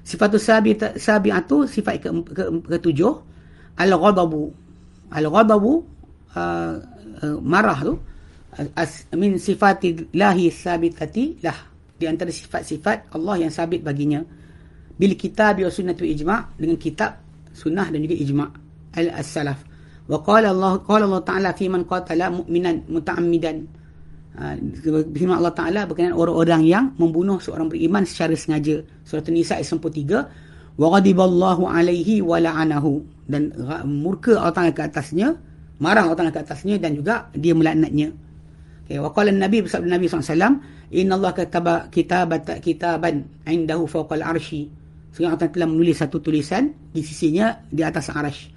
Sifat sabit sabiatu sifat ke, ke, ke ketujuh al-ghadabu. Al-ghadabu uh, uh, marah tu as, min sifatillahi sabitati lah. Di antara sifat-sifat Allah yang sabit baginya. Bil kitab wa sunnah ijma' dengan kitab sunnah dan juga ijma' al-salaf wa qala Allah qala Allah taala fi man qatala mu'minan muta'ammidan ha, firman Allah taala berkenaan orang-orang yang membunuh seorang beriman secara sengaja surah an-nisa ayat 93 wa ghadiballahu alaihi wa la'anahu dan murka Allah taala ke atasnya marah Allah taala ke atasnya dan juga dia melaknatnya Okay, wa qala nabi bersabda Nabi SAW, Inna Allah kataba kitabat kitaban indahu fawqal arshi. Sehingga Allah telah menulis satu tulisan di sisinya di atas arash.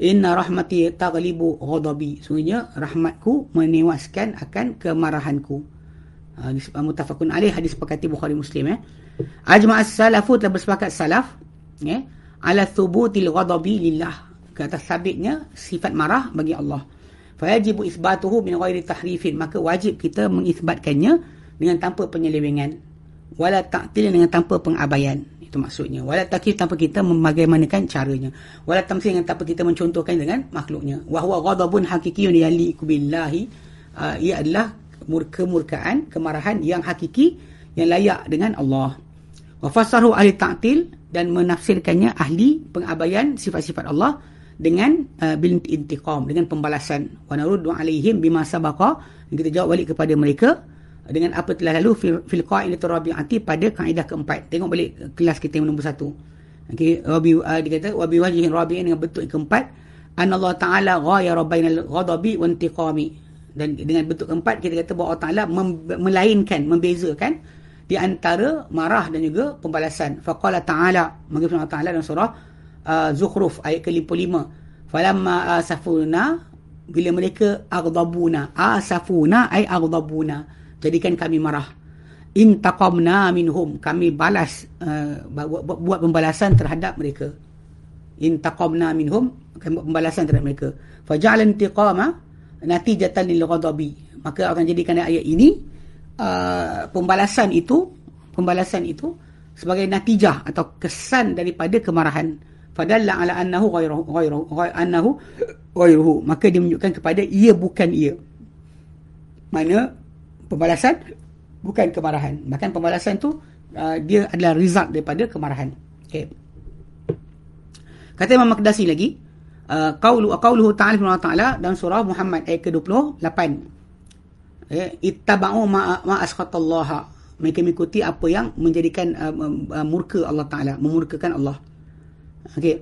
Inna rahmati taghlibu ghadabi. Sungguhnya rahmatku menewaskan akan kemarahanku. Hadis uh, mutafakun alaih hadis sepakati Bukhari Muslim eh. Ajma'as salafu telah bersepakat salaf eh, ala thubutil ghadabi lillah. Kata sabitnya sifat marah bagi Allah fayajibu isbatuhu min ghairi tahrifin maka wajib kita mengisbatkannya dengan tanpa penyelewengan wala ta'til dengan tanpa pengabaian itu maksudnya. Wala takif tanpa kita membagaimanakan caranya. Wala tamsil dengan tanpa kita mencontohkan dengan makhluknya. Wa huwa ghadabun haqiqiyyun yaliku billahi. Uh, ia adalah kemurkaan kemarahan yang hakiki yang layak dengan Allah. Wa fasaru ahli ta'til dan menafsirkannya ahli pengabaian sifat-sifat Allah dengan uh, bil intiqam dengan pembalasan. Wa naruddu alaihim bima sabaqa. Kita jawab balik kepada mereka dengan apa telah lalu fil, qaidah rabi'ati pada kaedah keempat. Tengok balik kelas kita yang nombor satu. Okey rabi uh, dia kata wa bi wajhin rabi'in dengan bentuk yang keempat. An Allah taala ghayara bainal ghadabi wa intiqami. Dan dengan bentuk keempat kita kata bahawa Allah Taala melainkan membezakan di antara marah dan juga pembalasan. Faqala ta'ala maka Allah Taala dalam surah uh, Zukhruf ayat ke-55 falamma asafuna bila mereka aghdabuna asafuna ay aghdabuna jadikan kami marah. Intaqamna minhum. Kami balas uh, buat, buat pembalasan terhadap mereka. Intaqamna minhum kami buat pembalasan terhadap mereka. Faja'al intiqama natijatan lil ghadabi. Maka akan jadikan ayat ini uh, pembalasan itu pembalasan itu sebagai natijah atau kesan daripada kemarahan. Fadalla ala annahu ghairuhu ghairuhu annahu ghairuhu maka dia menunjukkan kepada ia bukan ia. Mana pembalasan bukan kemarahan. Bahkan pembalasan tu uh, dia adalah result daripada kemarahan. Okey. Kata Imam Maqdisi lagi, uh, qaulu qauluhu ta'ala fi ta'ala dalam surah Muhammad ayat ke-28. Eh, ittaba'u ma ma asqatallaha. Mereka mengikuti apa yang menjadikan uh, uh, murka Allah Taala, memurkakan Allah. Okey.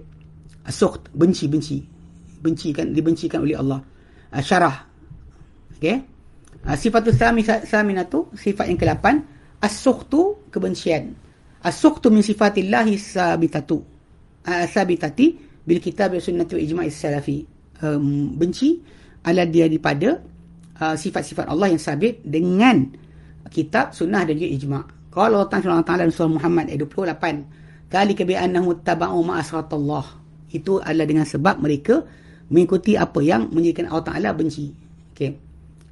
Asukht benci benci. Benci kan dibencikan oleh Allah. Uh, syarah. Okey. Uh, sifatul saminatu sifat yang ke-8 as-sukhtu kebencian. As-sukhtu min sifatillahi sabitatu. Uh, sabitati bil kitab wa sunnati wa ijma'is salafi. Um, benci adalah dia daripada uh, sifat-sifat Allah yang sabit dengan kitab, sunnah dan juga ijma'. Kalau Allah Ta'ala dalam surah Muhammad ayat 28. Kali kebi annahu taba'u ma'asratallah. Itu adalah dengan sebab mereka mengikuti apa yang menjadikan Allah Ta'ala benci.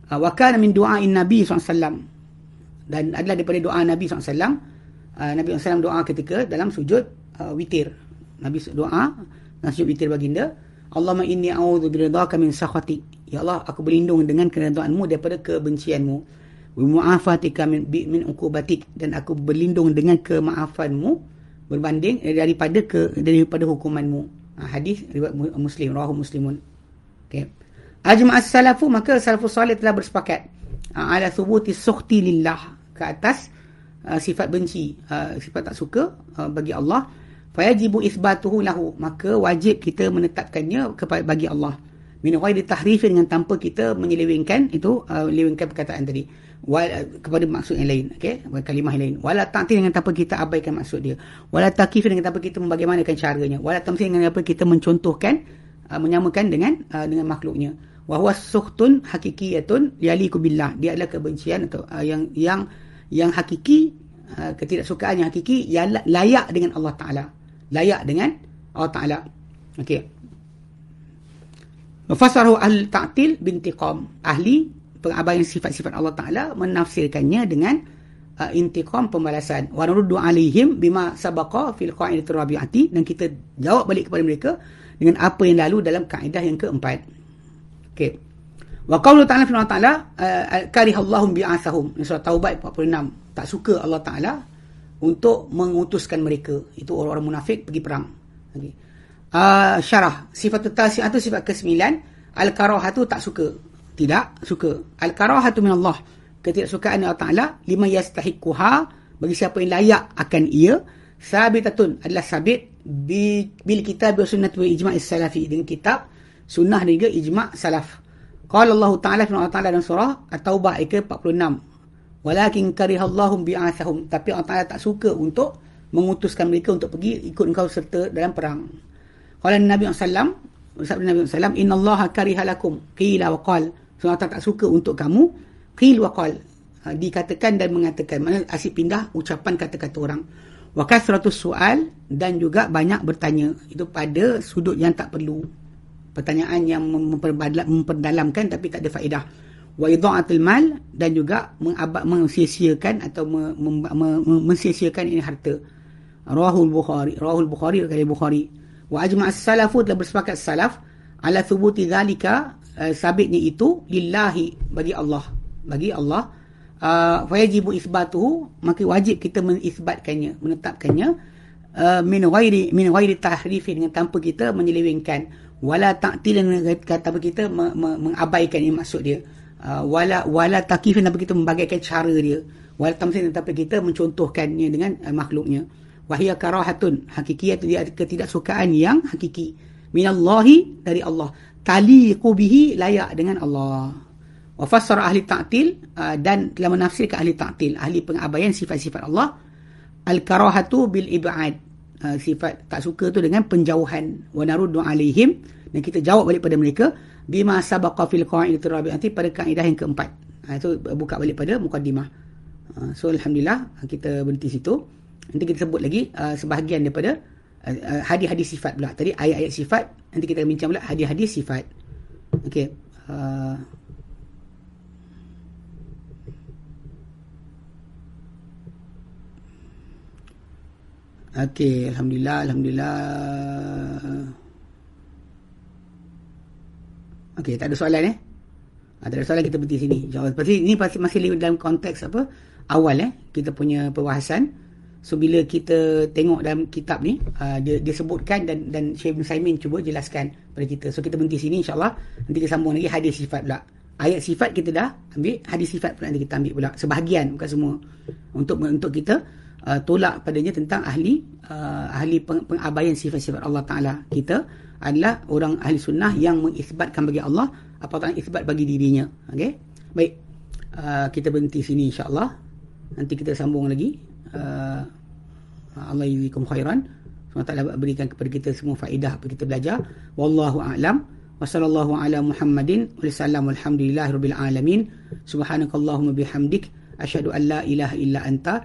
Ah, wa kana min du'ain nabi SAW dan adalah daripada doa nabi SAW uh, ah, nabi SAW doa ketika dalam sujud uh, witir. Nabi doa dalam sujud witir baginda Allahumma inni a'udhu biridhaka min sakhati. Ya Allah aku berlindung dengan keredaanmu daripada kebencianmu. Wa mu'afatika min min uqubatik. Dan aku berlindung dengan kemaafanmu berbanding daripada ke daripada hukumanmu. Hadis riwayat muslim rawahu muslimun. Okey Ajma' as-salafu maka salafus salih telah bersepakat. Uh, ala thubuti sukhti lillah. Ke atas uh, sifat benci, uh, sifat tak suka uh, bagi Allah. Fayajibu ithbatuhu lahu. Maka wajib kita menetapkannya kepada bagi Allah. Min ghairi tahrif dengan tanpa kita menyelewengkan itu uh, menyelewengkan perkataan tadi. Wal, kepada maksud yang lain okey? Kalimah yang lain. Wala ta'til dengan tanpa kita abaikan maksud dia. Wala takif dengan tanpa kita membagaimanakan caranya. Wala tamthil dengan tanpa kita mencontohkan uh, menyamakan dengan uh, dengan makhluknya wa huwa sukhtun hakikiyatun yaliku billah. Dia adalah kebencian atau uh, yang yang yang hakiki uh, ketidaksukaan yang hakiki yang layak dengan Allah taala. Layak dengan Allah taala. Okey. Fasaru al ta'til bintiqam ahli pengabaian sifat-sifat Allah taala menafsirkannya dengan uh, intiqam pembalasan. Wa nuruddu alaihim bima sabaqa fil qaidah rabi'ati. Dan kita jawab balik kepada mereka dengan apa yang lalu dalam kaedah yang keempat Okey. Wa qawlu ta'ala fi ta'ala uh, karihallahum bi'athahum. Surah Taubat 46. Tak suka Allah Ta'ala untuk mengutuskan mereka. Itu orang-orang munafik pergi perang. Okey. Uh, syarah. Sifat tasi'ah itu sifat ke-9. Al-karahah itu tak suka. Tidak suka. Al-karahah itu min Allah. Ketidaksukaan Allah Ta'ala. Lima yastahiquha. Bagi siapa yang layak akan ia. Sabitatun adalah sabit. Bil kitab wa sunnat wa ijma'is salafi. Dengan kitab sunnah dan juga ijma' salaf. Qala Allah Ta'ala fi Ta'ala dalam surah At-Taubah ayat 46. Walakin karihallahum bi'athahum. Tapi Allah Ta'ala tak suka untuk mengutuskan mereka untuk pergi ikut engkau serta dalam perang. Qala Nabi SAW, Sabda Nabi SAW, Inna Allah karihalakum qila wa qal. So Allah tak suka untuk kamu, qil wa qal. Ha, dikatakan dan mengatakan. Mana asyik pindah ucapan kata-kata orang. Wa kasratus soal dan juga banyak bertanya. Itu pada sudut yang tak perlu pertanyaan yang memperdalamkan tapi tak ada faedah. Wa idha'atul mal dan juga mengabak mensia-siakan atau mensia-siakan ini harta. Rawahul bukhari rawahul bukhari kali bukhari. Wa ajma' as-salafu telah bersepakat salaf ala thubuti zalika uh, sabitnya itu lillahi bagi Allah. Bagi Allah uh, fa yajibu isbatuhu maka wajib kita mengisbatkannya menetapkannya uh, min ghairi min ghairi tahrif dengan tanpa kita menyelewengkan wala ta'tilan kata apa kita me, me, mengabaikan ini maksud dia. Uh, wala wala takifin apa kita membagaikan cara dia. Wala tamsil tapi kita mencontohkannya dengan uh, makhluknya. Wahia karahatun hakikiyat dia ketidaksukaan yang hakiki. Minallahi dari Allah. Taliqu bihi layak dengan Allah. Wa fassara ahli ta'til uh, dan telah menafsirkan ahli ta'til. Ahli pengabaian sifat-sifat Allah. Al-karahatu bil ib'ad uh, sifat tak suka tu dengan penjauhan. Wa naruddu alaihim. Dan kita jawab balik pada mereka bima sabaqa fil qa'idah rabi nanti pada kaedah yang keempat. Ha, itu buka balik pada mukadimah uh, so alhamdulillah kita berhenti situ. Nanti kita sebut lagi uh, sebahagian daripada uh, hadis-hadis sifat pula. Tadi ayat-ayat sifat nanti kita bincang pula hadis-hadis sifat. Okey uh, Okey, alhamdulillah, alhamdulillah. Okey, tak ada soalan eh? Ha, tak ada soalan kita berhenti sini. InsyaAllah. Pasti ini pasti masih dalam konteks apa? Awal eh, kita punya perbahasan. So bila kita tengok dalam kitab ni, uh, dia, dia sebutkan dan dan Syekh Ibn Saimin cuba jelaskan pada kita. So kita berhenti sini insyaAllah. Nanti kita sambung lagi hadis sifat pula. Ayat sifat kita dah ambil, hadis sifat pula nanti kita ambil pula. Sebahagian, bukan semua. Untuk untuk kita uh, tolak padanya tentang ahli uh, ahli peng, pengabaian sifat-sifat Allah Taala kita adalah orang ahli sunnah yang mengisbatkan bagi Allah apa yang isbat bagi dirinya. Okey? Baik. Uh, kita berhenti sini insyaallah. Nanti kita sambung lagi. Uh, Allah yazikum khairan. SWT berikan kepada kita semua faedah apa kita belajar. Wallahu a'lam. Wasallallahu ala muhammadin wasallam. Alhamdulillahirabbil alamin. Subhanakallahumma bihamdik. Asyhadu an la ilaha illa anta